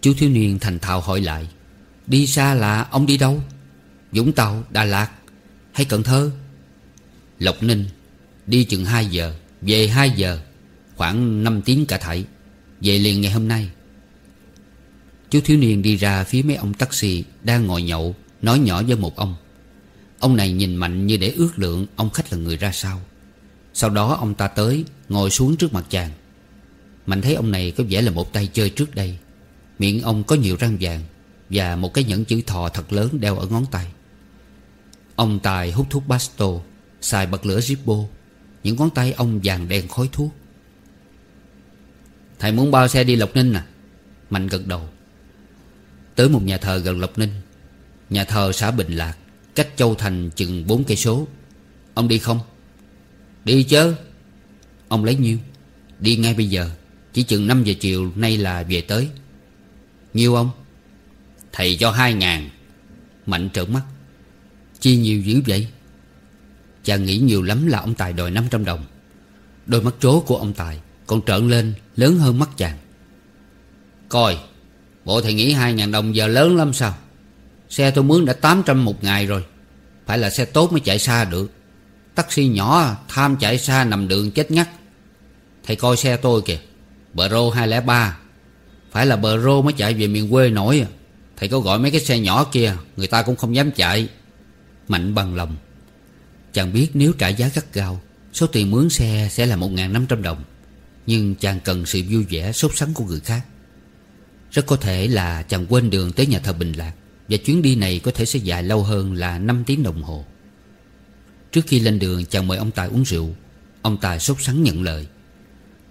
Chú thiếu niên thành thạo hỏi lại Đi xa là ông đi đâu? Vũng Tàu, Đà Lạt Hay Cần Thơ? Lộc Ninh Đi chừng 2 giờ Về 2 giờ Khoảng 5 tiếng cả thảy Về liền ngày hôm nay. Chú thiếu niên đi ra phía mấy ông taxi Đang ngồi nhậu, Nói nhỏ với một ông. Ông này nhìn mạnh như để ước lượng Ông khách là người ra sao. Sau đó ông ta tới, Ngồi xuống trước mặt chàng. Mạnh thấy ông này có vẻ là một tay chơi trước đây. Miệng ông có nhiều răng vàng Và một cái nhẫn chữ thọ thật lớn đeo ở ngón tay. Ông Tài hút thuốc Basto Xài bật lửa Zippo. Những ngón tay ông vàng đen khói thuốc. Thầy muốn bao xe đi Lộc Ninh à? Mạnh gật đầu. Tới một nhà thờ gần Lộc Ninh. Nhà thờ xã Bình Lạc, Cách Châu Thành chừng 4 cây số. Ông đi không? Đi chứ Ông lấy nhiêu? Đi ngay bây giờ, Chỉ chừng 5 giờ chiều nay là về tới. Nhiêu ông? Thầy cho hai ngàn. Mạnh trợn mắt. Chi nhiều dữ vậy? Chàng nghĩ nhiều lắm là ông Tài đòi 500 đồng. Đôi mắt trố của ông Tài Còn trợn lên lớn hơn mắt chàng. Coi Bộ thầy nghĩ hai ngàn đồng giờ lớn lắm sao? Xe tôi mướn đã 800 một ngày rồi. Phải là xe tốt mới chạy xa được. Taxi nhỏ, tham chạy xa nằm đường chết ngắt. Thầy coi xe tôi kìa Bờ rô 203 Phải là bờ rô mới chạy về miền quê nổi. À. Thầy có gọi mấy cái xe nhỏ kia, Người ta cũng không dám chạy. Mạnh bằng lòng. Chàng biết nếu trả giá gắt gao, Số tiền mướn xe sẽ là 1.500 đồng. Nhưng chàng cần sự vui vẻ, sốt sắng của người khác. Rất có thể là chàng quên đường tới nhà thờ Bình Lạc, Và chuyến đi này có thể sẽ dài lâu hơn là 5 tiếng đồng hồ. Trước khi lên đường, chàng mời ông Tài uống rượu. Ông Tài sốt sắng nhận lời.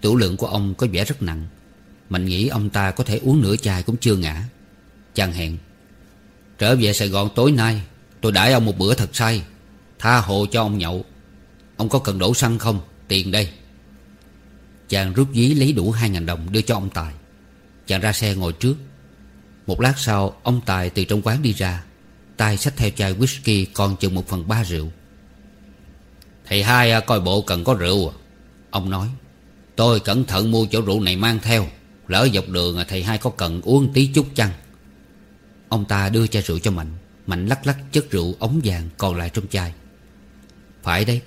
Tủ lượng của ông có vẻ rất nặng. Mạnh nghĩ ông ta có thể uống nửa chai cũng chưa ngã. Chàng hẹn, Trở về Sài Gòn tối nay, Tôi đãi ông một bữa thật say, Tha hồ cho ông nhậu. Ông có cần đổ xăng không? Tiền đây. Chàng rút dí lấy đủ 2.000 đồng đưa cho ông Tài. Chàng ra xe ngồi trước. Một lát sau, Ông Tài từ trong quán đi ra. Tay xách theo chai whisky, còn chừng một phần ba rượu. Thầy hai à, coi bộ cần có rượu à? Ông nói. Tôi cẩn thận mua chỗ rượu này mang theo. Lỡ dọc đường à, thầy hai có cần uống tí chút chăng? Ông ta đưa chai rượu cho Mạnh. Mạnh lắc lắc chất rượu ống vàng còn lại trong chai. Phải đấy.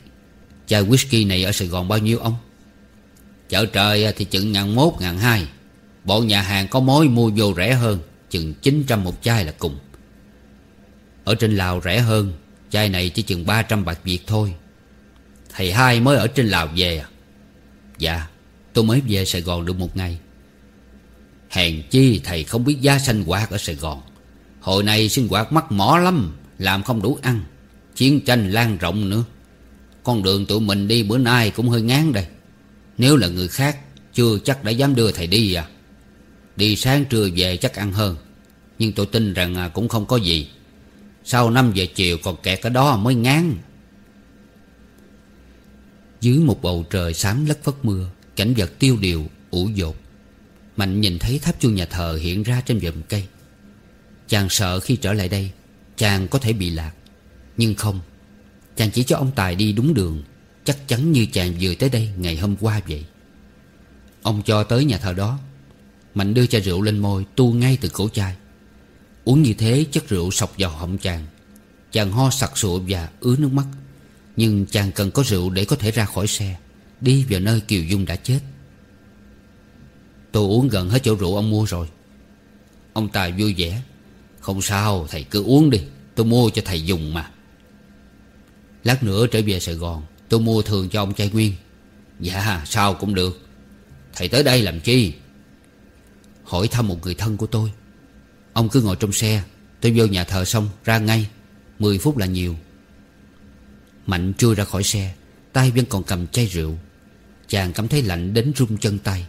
Chai whisky này ở Sài Gòn bao nhiêu ông? Chợ trời à, thì chừng ngàn mốt, ngàn hai bọn nhà hàng có mối mua vô rẻ hơn, Chừng 900 một chai là cùng. Ở trên Lào rẻ hơn, Chai này chỉ chừng 300 bạc Việt thôi. Thầy hai mới ở trên Lào về à? Dạ Tôi mới về Sài Gòn được một ngày. Hèn chi thầy không biết giá sanh hoạt ở Sài Gòn. Hồi này sinh hoạt mắc mỏ lắm, Làm không đủ ăn, Chiến tranh lan rộng nữa. Con đường tụi mình đi bữa nay cũng hơi ngán đây. Nếu là người khác, Chưa chắc đã dám đưa thầy đi à? Đi sáng trưa về chắc ăn hơn. Nhưng tôi tin rằng à, cũng không có gì. Sau 5 giờ chiều còn kẹt ở đó mới ngán. Dưới một bầu trời xám lất phất mưa Cảnh vật tiêu điều, ủ dột Mạnh nhìn thấy tháp chuông nhà thờ hiện ra trên vườn cây. Chàng sợ khi trở lại đây Chàng có thể bị lạc. Nhưng không Chàng chỉ cho ông Tài đi đúng đường Chắc chắn như chàng vừa tới đây ngày hôm qua vậy. Ông cho tới nhà thờ đó Mạnh đưa chai rượu lên môi, Tu ngay từ cổ chai. Uống như thế, chất rượu sọc vào họng chàng. Chàng ho sặc sụa và ứa nước mắt. Nhưng chàng cần có rượu để có thể ra khỏi xe, Đi vào nơi Kiều Dung đã chết. Tôi uống gần hết chỗ rượu ông mua rồi. Ông Tài vui vẻ. Không sao, thầy cứ uống đi. Tôi mua cho thầy dùng mà. Lát nữa trở về Sài Gòn, Tôi mua thường cho ông chai nguyên. Dạ sao cũng được. Thầy tới đây làm chi? Hỏi thăm một người thân của tôi. Ông cứ ngồi trong xe, Tôi vô nhà thờ xong, ra ngay. Mười phút là nhiều. Mạnh chui ra khỏi xe, Tay vẫn còn cầm chai rượu. Chàng cảm thấy lạnh đến run chân tay,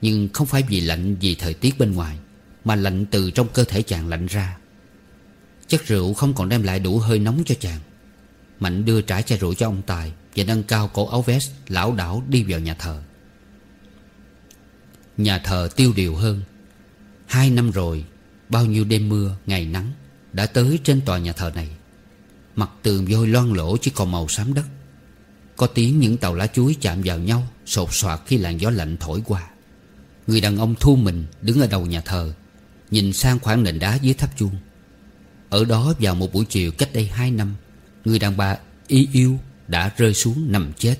Nhưng không phải vì lạnh vì thời tiết bên ngoài, Mà lạnh từ trong cơ thể chàng lạnh ra. Chất rượu không còn đem lại đủ hơi nóng cho chàng. Mạnh đưa trả chai rượu cho ông Tài Và nâng cao cổ áo vest Lão đảo đi vào nhà thờ. Nhà thờ tiêu điều hơn. Hai năm rồi Bao nhiêu đêm mưa, ngày nắng Đã tới trên tòa nhà thờ này. Mặt tường vôi loang lỗ chỉ còn màu xám đất. Có tiếng những tàu lá chuối chạm vào nhau Sột soạt khi làn gió lạnh thổi qua. Người đàn ông thu mình đứng ở đầu nhà thờ Nhìn sang khoảng nền đá dưới tháp chuông. Ở đó vào một buổi chiều cách đây hai năm Người đàn bà y yêu đã rơi xuống nằm chết.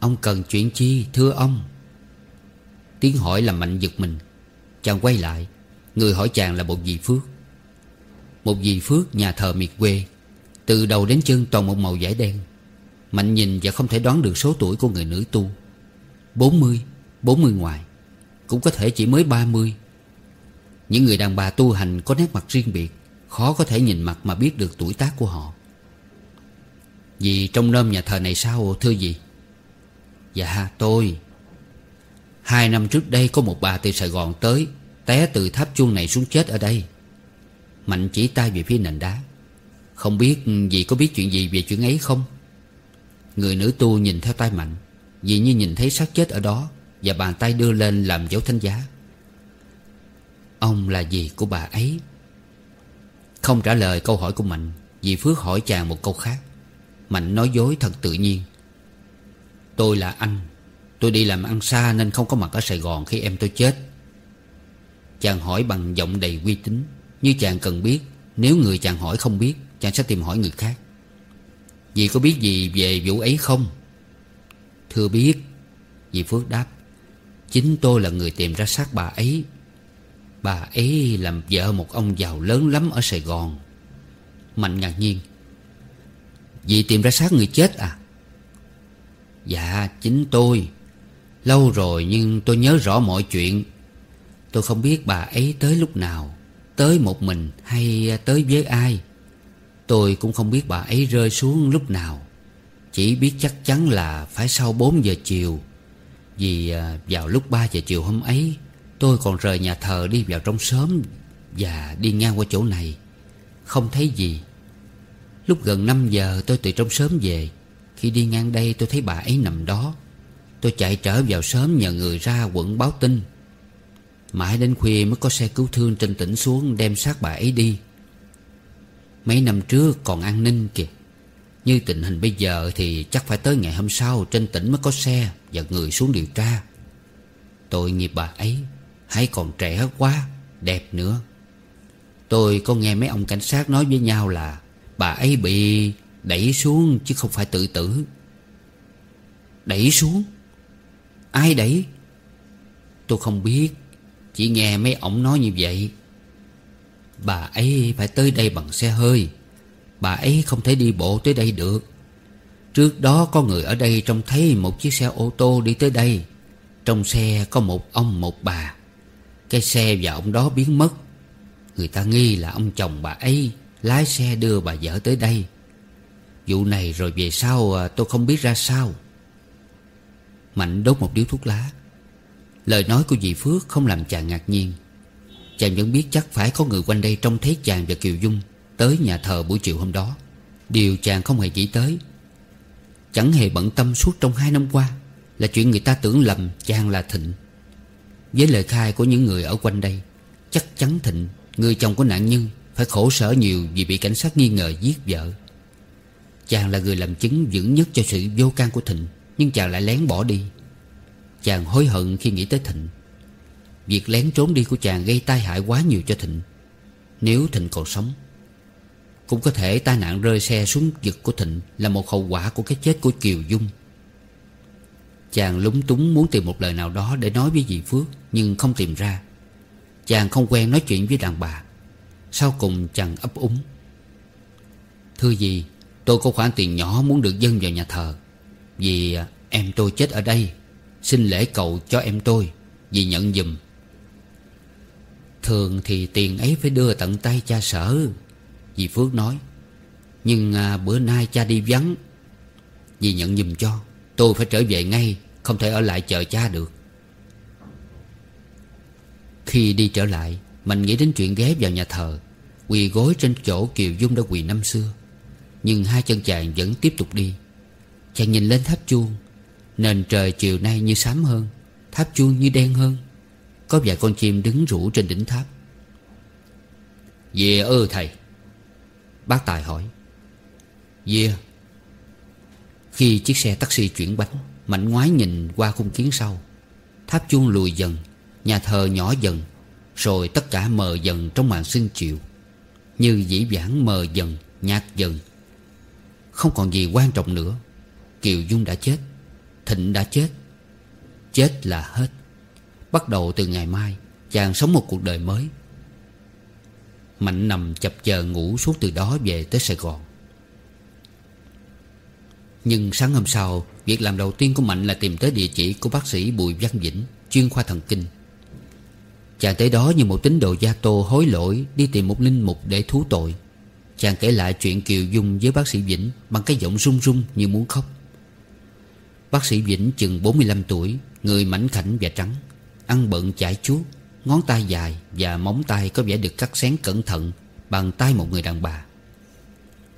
Ông cần chuyện chi thưa ông? Tiếng hỏi làm mạnh giật mình. Chàng quay lại Người hỏi chàng là một dì Phước. Một dì Phước nhà thờ miệt quê Từ đầu đến chân toàn một màu vải đen. Mạnh nhìn và không thể đoán được số tuổi của người nữ tu. 40, 40 ngoài Cũng có thể chỉ mới 30 Những người đàn bà tu hành có nét mặt riêng biệt Khó có thể nhìn mặt mà biết được tuổi tác của họ. Vì trong nôm nhà thờ này sao thưa gì? Dạ tôi. Hai năm trước đây có một bà từ Sài Gòn tới, Té từ tháp chuông này xuống chết ở đây. Mạnh chỉ tay về phía nền đá. Không biết dì có biết chuyện gì về chuyện ấy không? Người nữ tu nhìn theo tay Mạnh Dì như nhìn thấy xác chết ở đó, Và bàn tay đưa lên làm dấu thánh giá. Ông là gì của bà ấy. Không trả lời câu hỏi của Mạnh, Dì Phước hỏi chàng một câu khác. Mạnh nói dối thật tự nhiên. Tôi là anh. Tôi đi làm ăn xa nên không có mặt ở Sài Gòn khi em tôi chết. Chàng hỏi bằng giọng đầy uy tín. Như chàng cần biết, Nếu người chàng hỏi không biết, Chàng sẽ tìm hỏi người khác. Dì có biết gì về vụ ấy không? Thưa biết, Dì Phước đáp. Chính tôi là người tìm ra xác bà ấy. Bà ấy làm vợ một ông giàu lớn lắm ở Sài Gòn. Mạnh ngạc nhiên. Dì tìm ra xác người chết à? Dạ chính tôi. Lâu rồi nhưng tôi nhớ rõ mọi chuyện. Tôi không biết bà ấy tới lúc nào, Tới một mình hay tới với ai. Tôi cũng không biết bà ấy rơi xuống lúc nào. Chỉ biết chắc chắn là phải sau 4 giờ chiều. Vì à, vào lúc 3 giờ chiều hôm ấy, Tôi còn rời nhà thờ đi vào trong sớm Và đi ngang qua chỗ này. Không thấy gì. Lúc gần 5 giờ tôi từ trong sớm về, Khi đi ngang đây tôi thấy bà ấy nằm đó. Tôi chạy trở vào sớm nhờ người ra quận báo tin. Mãi đến khuya mới có xe cứu thương trên tỉnh xuống đem xác bà ấy đi. Mấy năm trước còn an ninh kìa. Như tình hình bây giờ thì chắc phải tới ngày hôm sau Trên tỉnh mới có xe và người xuống điều tra. Tội nghiệp bà ấy, Hãy còn trẻ quá, Đẹp nữa. Tôi có nghe mấy ông cảnh sát nói với nhau là Bà ấy bị đẩy xuống chứ không phải tự tử. Đẩy xuống? Ai đấy? Tôi không biết. Chỉ nghe mấy ổng nói như vậy. Bà ấy phải tới đây bằng xe hơi. Bà ấy không thể đi bộ tới đây được. Trước đó có người ở đây trông thấy một chiếc xe ô tô đi tới đây. Trong xe có một ông, một bà. Cái xe và ông đó biến mất. Người ta nghi là ông chồng bà ấy Lái xe đưa bà vợ tới đây. Vụ này rồi về sau à, tôi không biết ra sao. Mạnh đốt một điếu thuốc lá. Lời nói của dì Phước không làm chàng ngạc nhiên. Chàng vẫn biết chắc phải có người quanh đây trông thấy chàng và Kiều Dung Tới nhà thờ buổi chiều hôm đó. Điều chàng không hề nghĩ tới. Chẳng hề bận tâm suốt trong hai năm qua Là chuyện người ta tưởng lầm chàng là Thịnh. Với lời khai của những người ở quanh đây, Chắc chắn Thịnh, Người chồng của nạn nhân, Phải khổ sở nhiều vì bị cảnh sát nghi ngờ giết vợ. Chàng là người làm chứng vững nhất cho sự vô can của Thịnh. Nhưng chàng lại lén bỏ đi. Chàng hối hận khi nghĩ tới Thịnh. Việc lén trốn đi của chàng gây tai hại quá nhiều cho Thịnh. Nếu Thịnh còn sống, Cũng có thể tai nạn rơi xe xuống vực của Thịnh Là một hậu quả của cái chết của Kiều Dung. Chàng lúng túng muốn tìm một lời nào đó để nói với dì Phước, Nhưng không tìm ra. Chàng không quen nói chuyện với đàn bà. Sau cùng chàng ấp úng. Thưa dì, Tôi có khoản tiền nhỏ muốn được dâng vào nhà thờ. Vì à, em tôi chết ở đây. Xin lễ cầu cho em tôi Vì nhận dùm. Thường thì tiền ấy phải đưa tận tay cha sở Dì Phước nói. Nhưng à, bữa nay cha đi vắng Dì nhận dùm cho Tôi phải trở về ngay Không thể ở lại chờ cha được. Khi đi trở lại mình nghĩ đến chuyện ghé vào nhà thờ Quỳ gối trên chỗ Kiều Dung đã quỳ năm xưa. Nhưng hai chân chàng vẫn tiếp tục đi. Chàng nhìn lên tháp chuông. Nền trời chiều nay như xám hơn, Tháp chuông như đen hơn. Có vài con chim đứng rủ trên đỉnh tháp. Về ư, thầy? Bác Tài hỏi. Về Khi chiếc xe taxi chuyển bánh, Mạnh ngoái nhìn qua khung kiến sau. Tháp chuông lùi dần, Nhà thờ nhỏ dần, Rồi tất cả mờ dần trong màn sương chiều. Như dĩ vãng mờ dần, Nhạt dần. Không còn gì quan trọng nữa. Kiều Dung đã chết, Thịnh đã chết Chết là hết. Bắt đầu từ ngày mai, Chàng sống một cuộc đời mới. Mạnh nằm chập chờ ngủ suốt từ đó về tới Sài Gòn. Nhưng sáng hôm sau, Việc làm đầu tiên của Mạnh là tìm tới địa chỉ của bác sĩ Bùi Văn Vĩnh, Chuyên khoa thần kinh. Chàng tới đó như một tín đồ gia tô hối lỗi, Đi tìm một linh mục để thú tội. Chàng kể lại chuyện Kiều Dung với bác sĩ Vĩnh Bằng cái giọng run run như muốn khóc. Bác sĩ Vĩnh chừng 45 tuổi, Người mảnh khảnh và trắng, Ăn bận chải chuốt, Ngón tay dài và móng tay có vẻ được cắt xén cẩn thận Bằng tay một người đàn bà.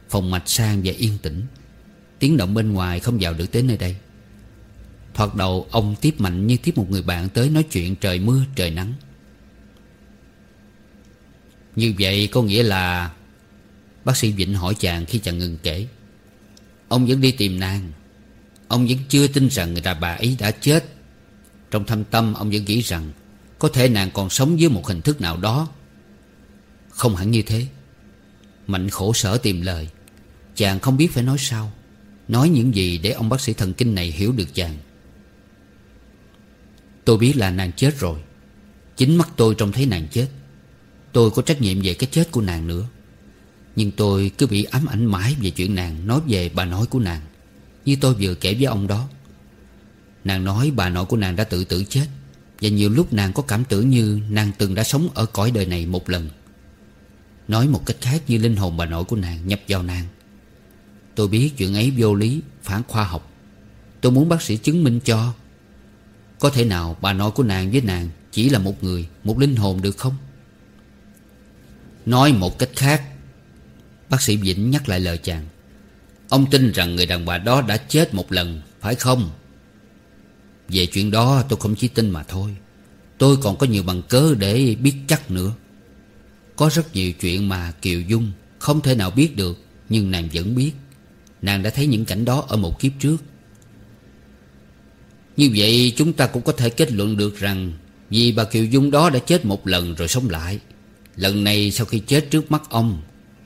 Phòng mạch sang và yên tĩnh, Tiếng động bên ngoài không vào được tới nơi đây. Thoạt đầu, ông tiếp mạnh như tiếp một người bạn tới nói chuyện trời mưa, trời nắng. Như vậy có nghĩa là, Bác sĩ Vĩnh hỏi chàng khi chàng ngừng kể. Ông vẫn đi tìm nàng. Ông vẫn chưa tin rằng người ta bà ấy đã chết. Trong thâm tâm, ông vẫn nghĩ rằng Có thể nàng còn sống dưới một hình thức nào đó. Không hẳn như thế. Mạnh khổ sở tìm lời. Chàng không biết phải nói sao. Nói những gì để ông bác sĩ thần kinh này hiểu được chàng. Tôi biết là nàng chết rồi. Chính mắt tôi trông thấy nàng chết. Tôi có trách nhiệm về cái chết của nàng nữa. Nhưng tôi cứ bị ám ảnh mãi về chuyện nàng Nói về bà nói của nàng như tôi vừa kể với ông đó. Nàng nói bà nội của nàng đã tự tử chết, Và nhiều lúc nàng có cảm tưởng như Nàng từng đã sống ở cõi đời này một lần. Nói một cách khác như linh hồn bà nội của nàng nhập vào nàng. Tôi biết chuyện ấy vô lý, Phản khoa học. Tôi muốn bác sĩ chứng minh cho. Có thể nào bà nội của nàng với nàng Chỉ là một người, Một linh hồn được không? Nói một cách khác, Bác sĩ Vĩnh nhắc lại lời chàng. Ông tin rằng người đàn bà đó đã chết một lần, Phải không? Về chuyện đó tôi không chỉ tin mà thôi. Tôi còn có nhiều bằng cớ để biết chắc nữa. Có rất nhiều chuyện mà Kiều Dung Không thể nào biết được, Nhưng nàng vẫn biết. Nàng đã thấy những cảnh đó ở một kiếp trước. Như vậy chúng ta cũng có thể kết luận được rằng Vì bà Kiều Dung đó đã chết một lần rồi sống lại. Lần này sau khi chết trước mắt ông,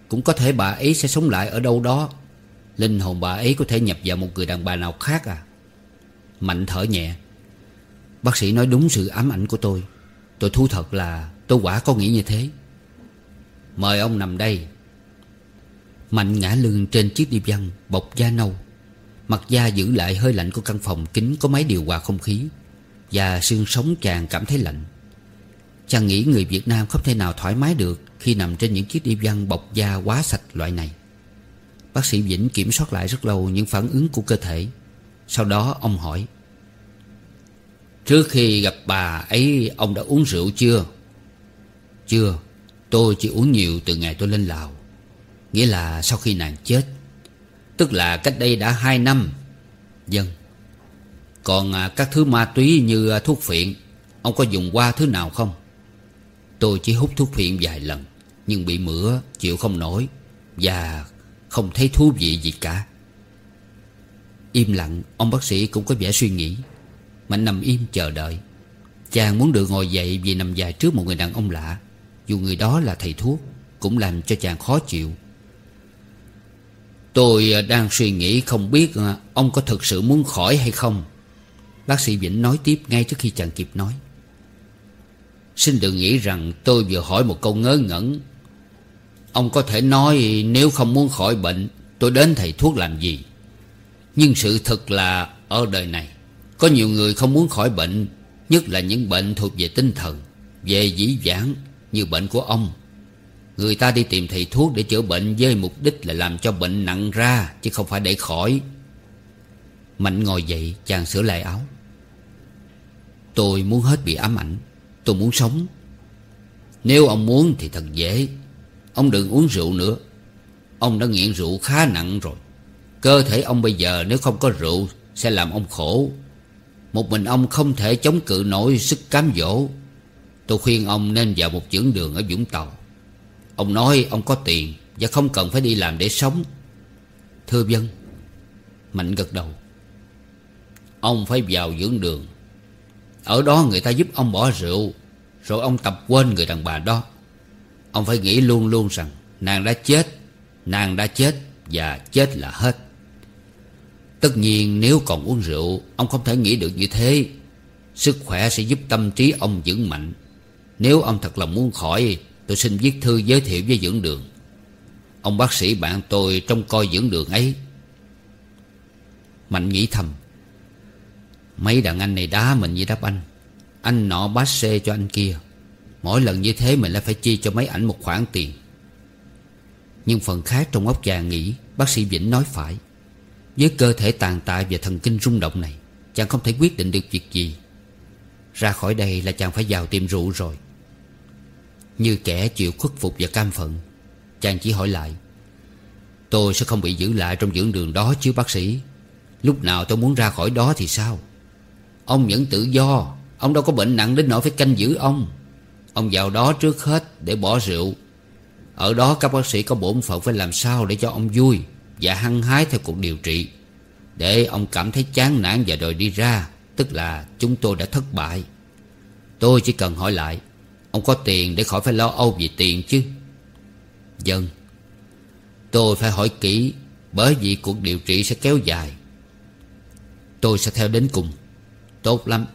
Cũng có thể bà ấy sẽ sống lại ở đâu đó. Linh hồn bà ấy có thể nhập vào một người đàn bà nào khác à? Mạnh thở nhẹ. Bác sĩ nói đúng sự ám ảnh của tôi. Tôi thú thật là tôi quả có nghĩ như thế. Mời ông nằm đây. Mạnh ngã lưng trên chiếc đi văn Bọc da nâu. Mặt da giữ lại hơi lạnh của căn phòng kính Có máy điều hòa không khí. Và xương sống chàng cảm thấy lạnh. Chàng nghĩ người Việt Nam không thể nào thoải mái được Khi nằm trên những chiếc đi văn bọc da quá sạch loại này. Bác sĩ Vĩnh kiểm soát lại rất lâu những phản ứng của cơ thể. Sau đó ông hỏi, Trước khi gặp bà ấy, ông đã uống rượu chưa? Chưa, Tôi chỉ uống nhiều từ ngày tôi lên Lào, Nghĩa là sau khi nàng chết, Tức là cách đây đã hai năm. Dân Còn à, các thứ ma túy như à, thuốc phiện, Ông có dùng qua thứ nào không? Tôi chỉ hút thuốc phiện vài lần, Nhưng bị mửa, chịu không nổi, Và không thấy thú vị gì cả. Im lặng, Ông bác sĩ cũng có vẻ suy nghĩ. Mạnh nằm im chờ đợi. Chàng muốn được ngồi dậy vì nằm dài trước một người đàn ông lạ. Dù người đó là thầy thuốc, Cũng làm cho chàng khó chịu. Tôi đang suy nghĩ không biết à, ông có thực sự muốn khỏi hay không? Bác sĩ Vĩnh nói tiếp ngay trước khi chàng kịp nói. Xin đừng nghĩ rằng tôi vừa hỏi một câu ngớ ngẩn. Ông có thể nói nếu không muốn khỏi bệnh, Tôi đến thầy thuốc làm gì? Nhưng sự thật là, ở đời này, Có nhiều người không muốn khỏi bệnh, Nhất là những bệnh thuộc về tinh thần, Về dĩ vãng, như bệnh của ông. Người ta đi tìm thầy thuốc để chữa bệnh Với mục đích là làm cho bệnh nặng ra, Chứ không phải để khỏi. Mạnh ngồi dậy, chàng sửa lại áo. Tôi muốn hết bị ám ảnh, Tôi muốn sống. Nếu ông muốn thì thật dễ. Ông đừng uống rượu nữa. Ông đã nghiện rượu khá nặng rồi. Cơ thể ông bây giờ nếu không có rượu Sẽ làm ông khổ. Một mình ông không thể chống cự nổi sức cám dỗ. Tôi khuyên ông nên vào một dưỡng đường ở Vũng Tàu. Ông nói ông có tiền Và không cần phải đi làm để sống. Thưa dân, Mạnh gật đầu. Ông phải vào dưỡng đường. Ở đó người ta giúp ông bỏ rượu, Rồi ông tập quên người đàn bà đó. Ông phải nghĩ luôn luôn rằng Nàng đã chết, Nàng đã chết Và chết là hết. Tất nhiên nếu còn uống rượu, Ông không thể nghĩ được như thế. Sức khỏe sẽ giúp tâm trí ông vững mạnh. Nếu ông thật lòng muốn khỏi, Tôi xin viết thư giới thiệu với dưỡng đường. Ông bác sĩ bạn tôi trông coi dưỡng đường ấy. Mạnh nghĩ thầm, Mấy đàn anh này đá mình như đáp anh. Anh nọ bát xê cho anh kia. Mỗi lần như thế mình lại phải chi cho mấy ảnh một khoản tiền. Nhưng phần khác trong óc chàng nghĩ, Bác sĩ Vĩnh nói phải. Với cơ thể tàn tạ và thần kinh rung động này, Chàng không thể quyết định được việc gì. Ra khỏi đây là chàng phải vào tiệm rượu rồi. Như kẻ chịu khuất phục và cam phận, Chàng chỉ hỏi lại, Tôi sẽ không bị giữ lại trong dưỡng đường đó chứ, bác sĩ? Lúc nào tôi muốn ra khỏi đó thì sao? Ông vẫn tự do, Ông đâu có bệnh nặng đến nỗi phải canh giữ ông. Ông vào đó trước hết để bỏ rượu. Ở đó các bác sĩ có bổn phận phải làm sao để cho ông vui Và hăng hái theo cuộc điều trị. Để ông cảm thấy chán nản và đòi đi ra, Tức là chúng tôi đã thất bại. Tôi chỉ cần hỏi lại, Ông có tiền để khỏi phải lo âu vì tiền chứ? Dân Tôi phải hỏi kỹ, Bởi vì cuộc điều trị sẽ kéo dài. Tôi sẽ theo đến cùng. Tốt lắm.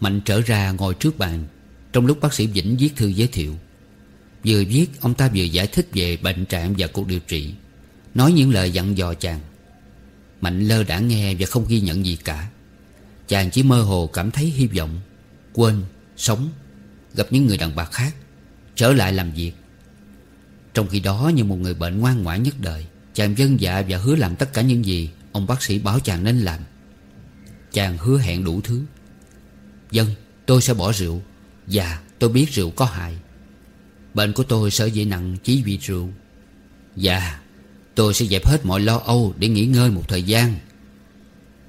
Mạnh trở ra ngồi trước bàn. Trong lúc bác sĩ Vĩnh viết thư giới thiệu Vừa viết ông ta vừa giải thích về bệnh trạng và cuộc điều trị Nói những lời dặn dò chàng. Mạnh lơ đã nghe và không ghi nhận gì cả. Chàng chỉ mơ hồ cảm thấy hy vọng Quên, sống Gặp những người đàn bà khác Trở lại làm việc. Trong khi đó như một người bệnh ngoan ngoãn nhất đời Chàng dân dạ và hứa làm tất cả những gì Ông bác sĩ bảo chàng nên làm. Chàng hứa hẹn đủ thứ. Dân, tôi sẽ bỏ rượu, Và tôi biết rượu có hại. Bệnh của tôi sở dĩ nặng chỉ vì rượu. Dạ Tôi sẽ dẹp hết mọi lo âu Để nghỉ ngơi một thời gian.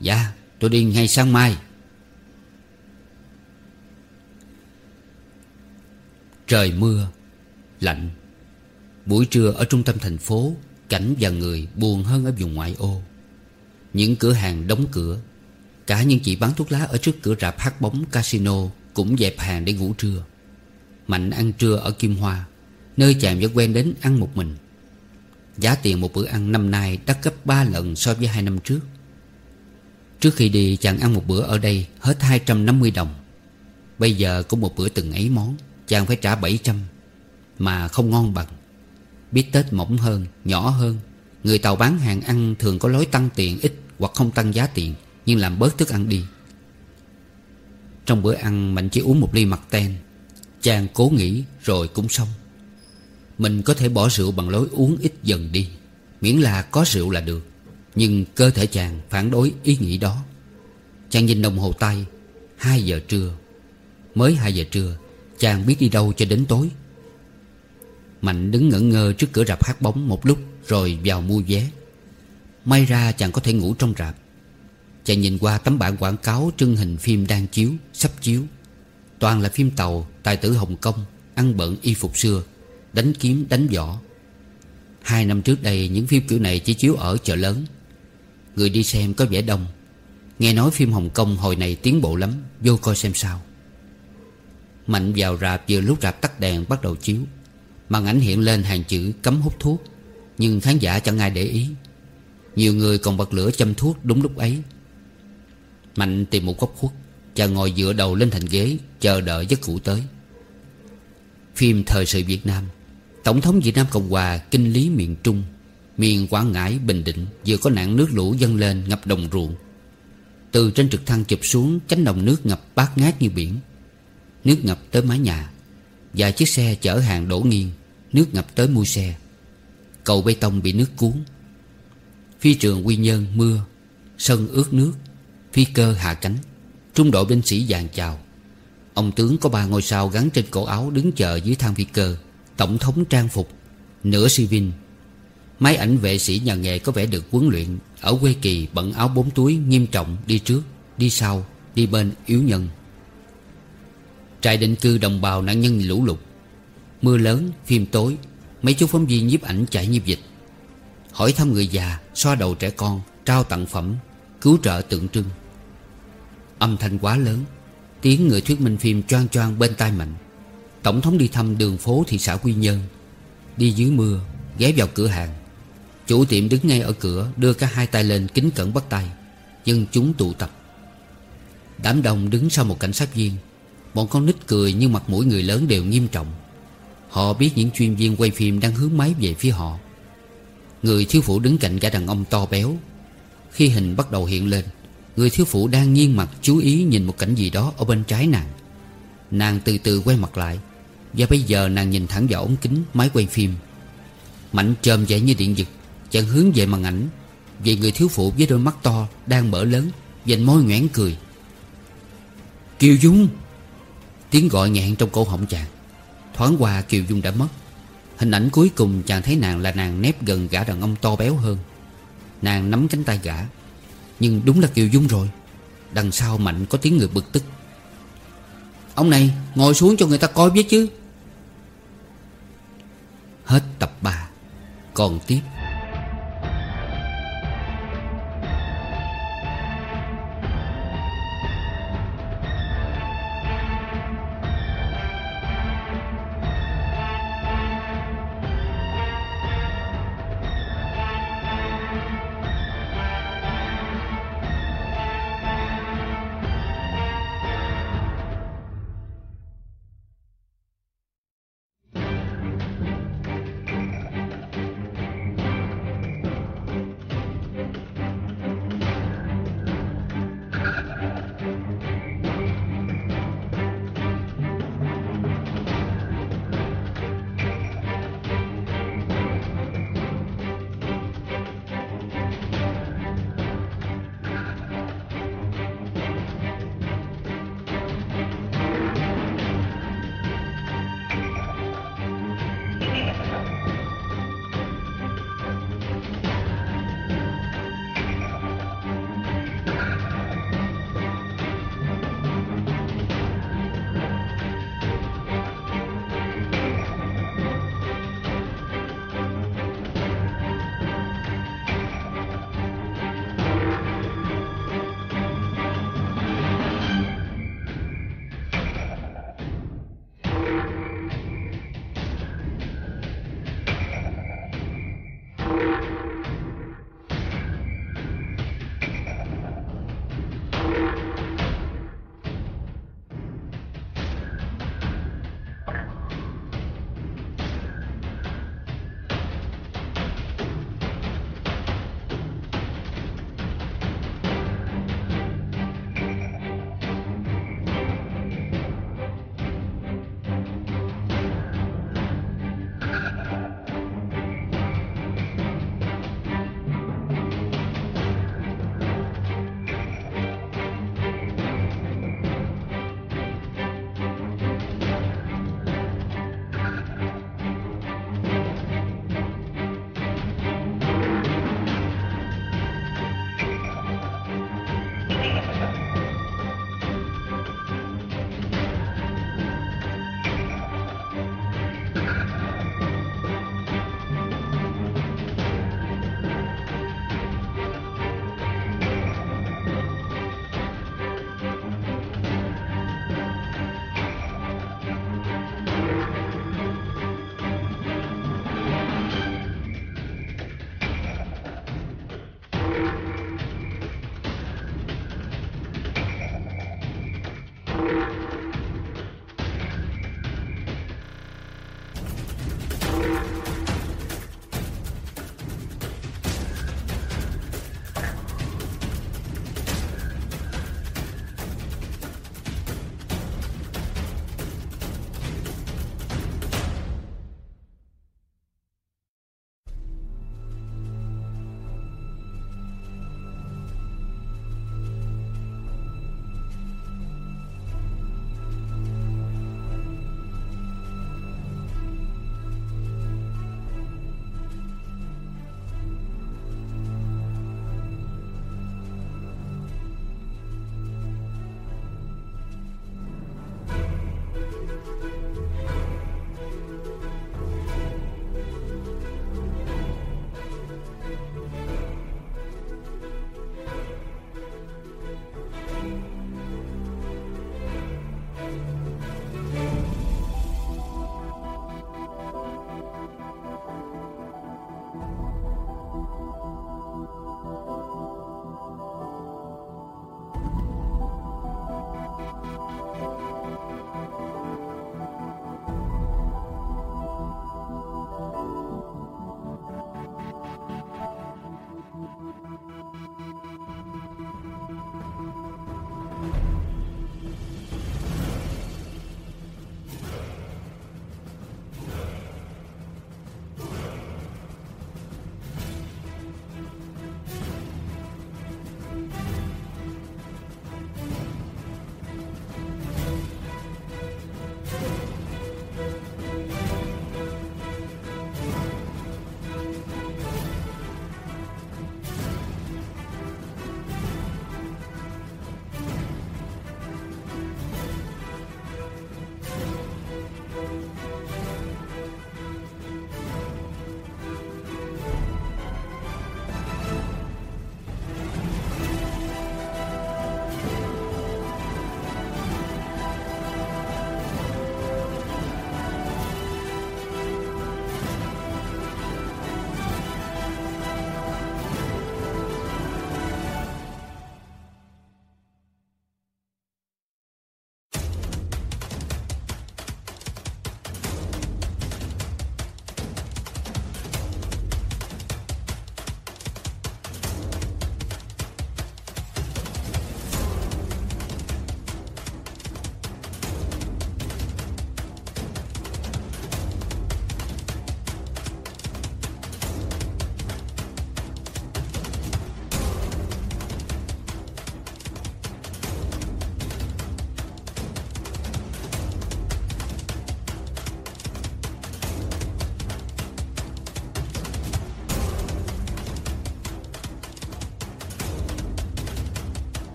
Dạ tôi đi ngay sáng mai. Trời mưa, Lạnh. Buổi trưa ở trung tâm thành phố, Cảnh và người buồn hơn ở vùng ngoại ô. Những cửa hàng đóng cửa. Cả những chị bán thuốc lá ở trước cửa rạp hát bóng casino Cũng dẹp hàng để ngủ trưa. Mạnh ăn trưa ở Kim Hoa Nơi chàng vẫn quen đến ăn một mình. Giá tiền một bữa ăn năm nay đắt gấp 3 lần so với hai năm trước. Trước khi đi chàng ăn một bữa ở đây hết 250 đồng. Bây giờ cũng một bữa từng ấy món Chàng phải trả 700 Mà không ngon bằng. Biết tết mỏng hơn, nhỏ hơn Người tàu bán hàng ăn thường có lối tăng tiền ít Hoặc không tăng giá tiền. Nhưng làm bớt thức ăn đi. Trong bữa ăn, Mạnh chỉ uống một ly mặt ten. Chàng cố nghĩ rồi cũng xong. Mình có thể bỏ rượu bằng lối uống ít dần đi. Miễn là có rượu là được. Nhưng cơ thể chàng phản đối ý nghĩ đó. Chàng nhìn đồng hồ tay. Hai giờ trưa. Mới 2 giờ trưa, Chàng biết đi đâu cho đến tối. Mạnh đứng ngẩn ngơ trước cửa rạp hát bóng một lúc Rồi vào mua vé. May ra chàng có thể ngủ trong rạp. Chàng nhìn qua tấm bảng quảng cáo Trưng hình phim đang chiếu, sắp chiếu. Toàn là phim tàu Tài tử Hồng Kông Ăn bận y phục xưa Đánh kiếm đánh võ. Hai năm trước đây những phim kiểu này chỉ chiếu ở chợ lớn. Người đi xem có vẻ đông. Nghe nói phim Hồng Kông hồi này tiến bộ lắm Vô coi xem sao. Mạnh vào rạp vừa lúc rạp tắt đèn bắt đầu chiếu. Màn ảnh hiện lên hàng chữ cấm hút thuốc Nhưng khán giả chẳng ai để ý. Nhiều người còn bật lửa châm thuốc đúng lúc ấy. Mạnh tìm một góc khuất Chàng ngồi dựa đầu lên thành ghế Chờ đợi giấc ngủ tới. Phim thời sự Việt Nam Tổng thống Việt Nam Cộng Hòa Kinh lý miền Trung Miền Quảng Ngãi, Bình Định Vừa có nạn nước lũ dâng lên ngập đồng ruộng. Từ trên trực thăng chụp xuống Cánh đồng nước ngập bát ngát như biển. Nước ngập tới mái nhà và chiếc xe chở hàng đổ nghiêng Nước ngập tới mui xe. Cầu bê tông bị nước cuốn. Phi trường Quy Nhơn mưa Sân ướt nước. Phi cơ hạ cánh Trung đội binh sĩ dàn chào. Ông tướng có ba ngôi sao gắn trên cổ áo Đứng chờ dưới thang phi cơ Tổng thống trang phục Nửa civil Máy ảnh vệ sĩ nhà nghề có vẻ được huấn luyện Ở quê kỳ bận áo bốn túi Nghiêm trọng đi trước, đi sau Đi bên yếu nhân. Trại định cư đồng bào nạn nhân lũ lụt Mưa lớn, phim tối Mấy chú phóng viên nhiếp ảnh chạy nhiếp dịch. Hỏi thăm người già Xoa đầu trẻ con Trao tặng phẩm Cứu trợ tượng trưng. Âm thanh quá lớn, Tiếng người thuyết minh phim choang choang bên tai Mạnh. Tổng thống đi thăm đường phố thị xã Quy Nhơn, Đi dưới mưa, Ghé vào cửa hàng. Chủ tiệm đứng ngay ở cửa, Đưa cả hai tay lên kính cẩn bắt tay Dân chúng tụ tập. Đám đông đứng sau một cảnh sát viên. Bọn con nít cười nhưng mặt mũi người lớn đều nghiêm trọng. Họ biết những chuyên viên quay phim đang hướng máy về phía họ. Người thiếu phụ đứng cạnh gã đàn ông to béo. Khi hình bắt đầu hiện lên Người thiếu phụ đang nghiêng mặt chú ý nhìn một cảnh gì đó ở bên trái nàng. Nàng từ từ quay mặt lại, Và bây giờ nàng nhìn thẳng vào ống kính máy quay phim. Mạnh trơm dậy như điện giật Chàng hướng về màn ảnh Về người thiếu phụ với đôi mắt to Đang mở lớn Dành môi nhoẻn cười. Kiều Dung! Tiếng gọi nghẹn trong cổ họng chàng. Thoáng qua Kiều Dung đã mất. Hình ảnh cuối cùng chàng thấy nàng là nàng nép gần gã đàn ông to béo hơn. Nàng nắm cánh tay gã. Nhưng đúng là Kiều Dung rồi. Đằng sau Mạnh có tiếng người bực tức. Ông này, ngồi xuống cho người ta coi biết chứ. Hết tập 3 Còn tiếp.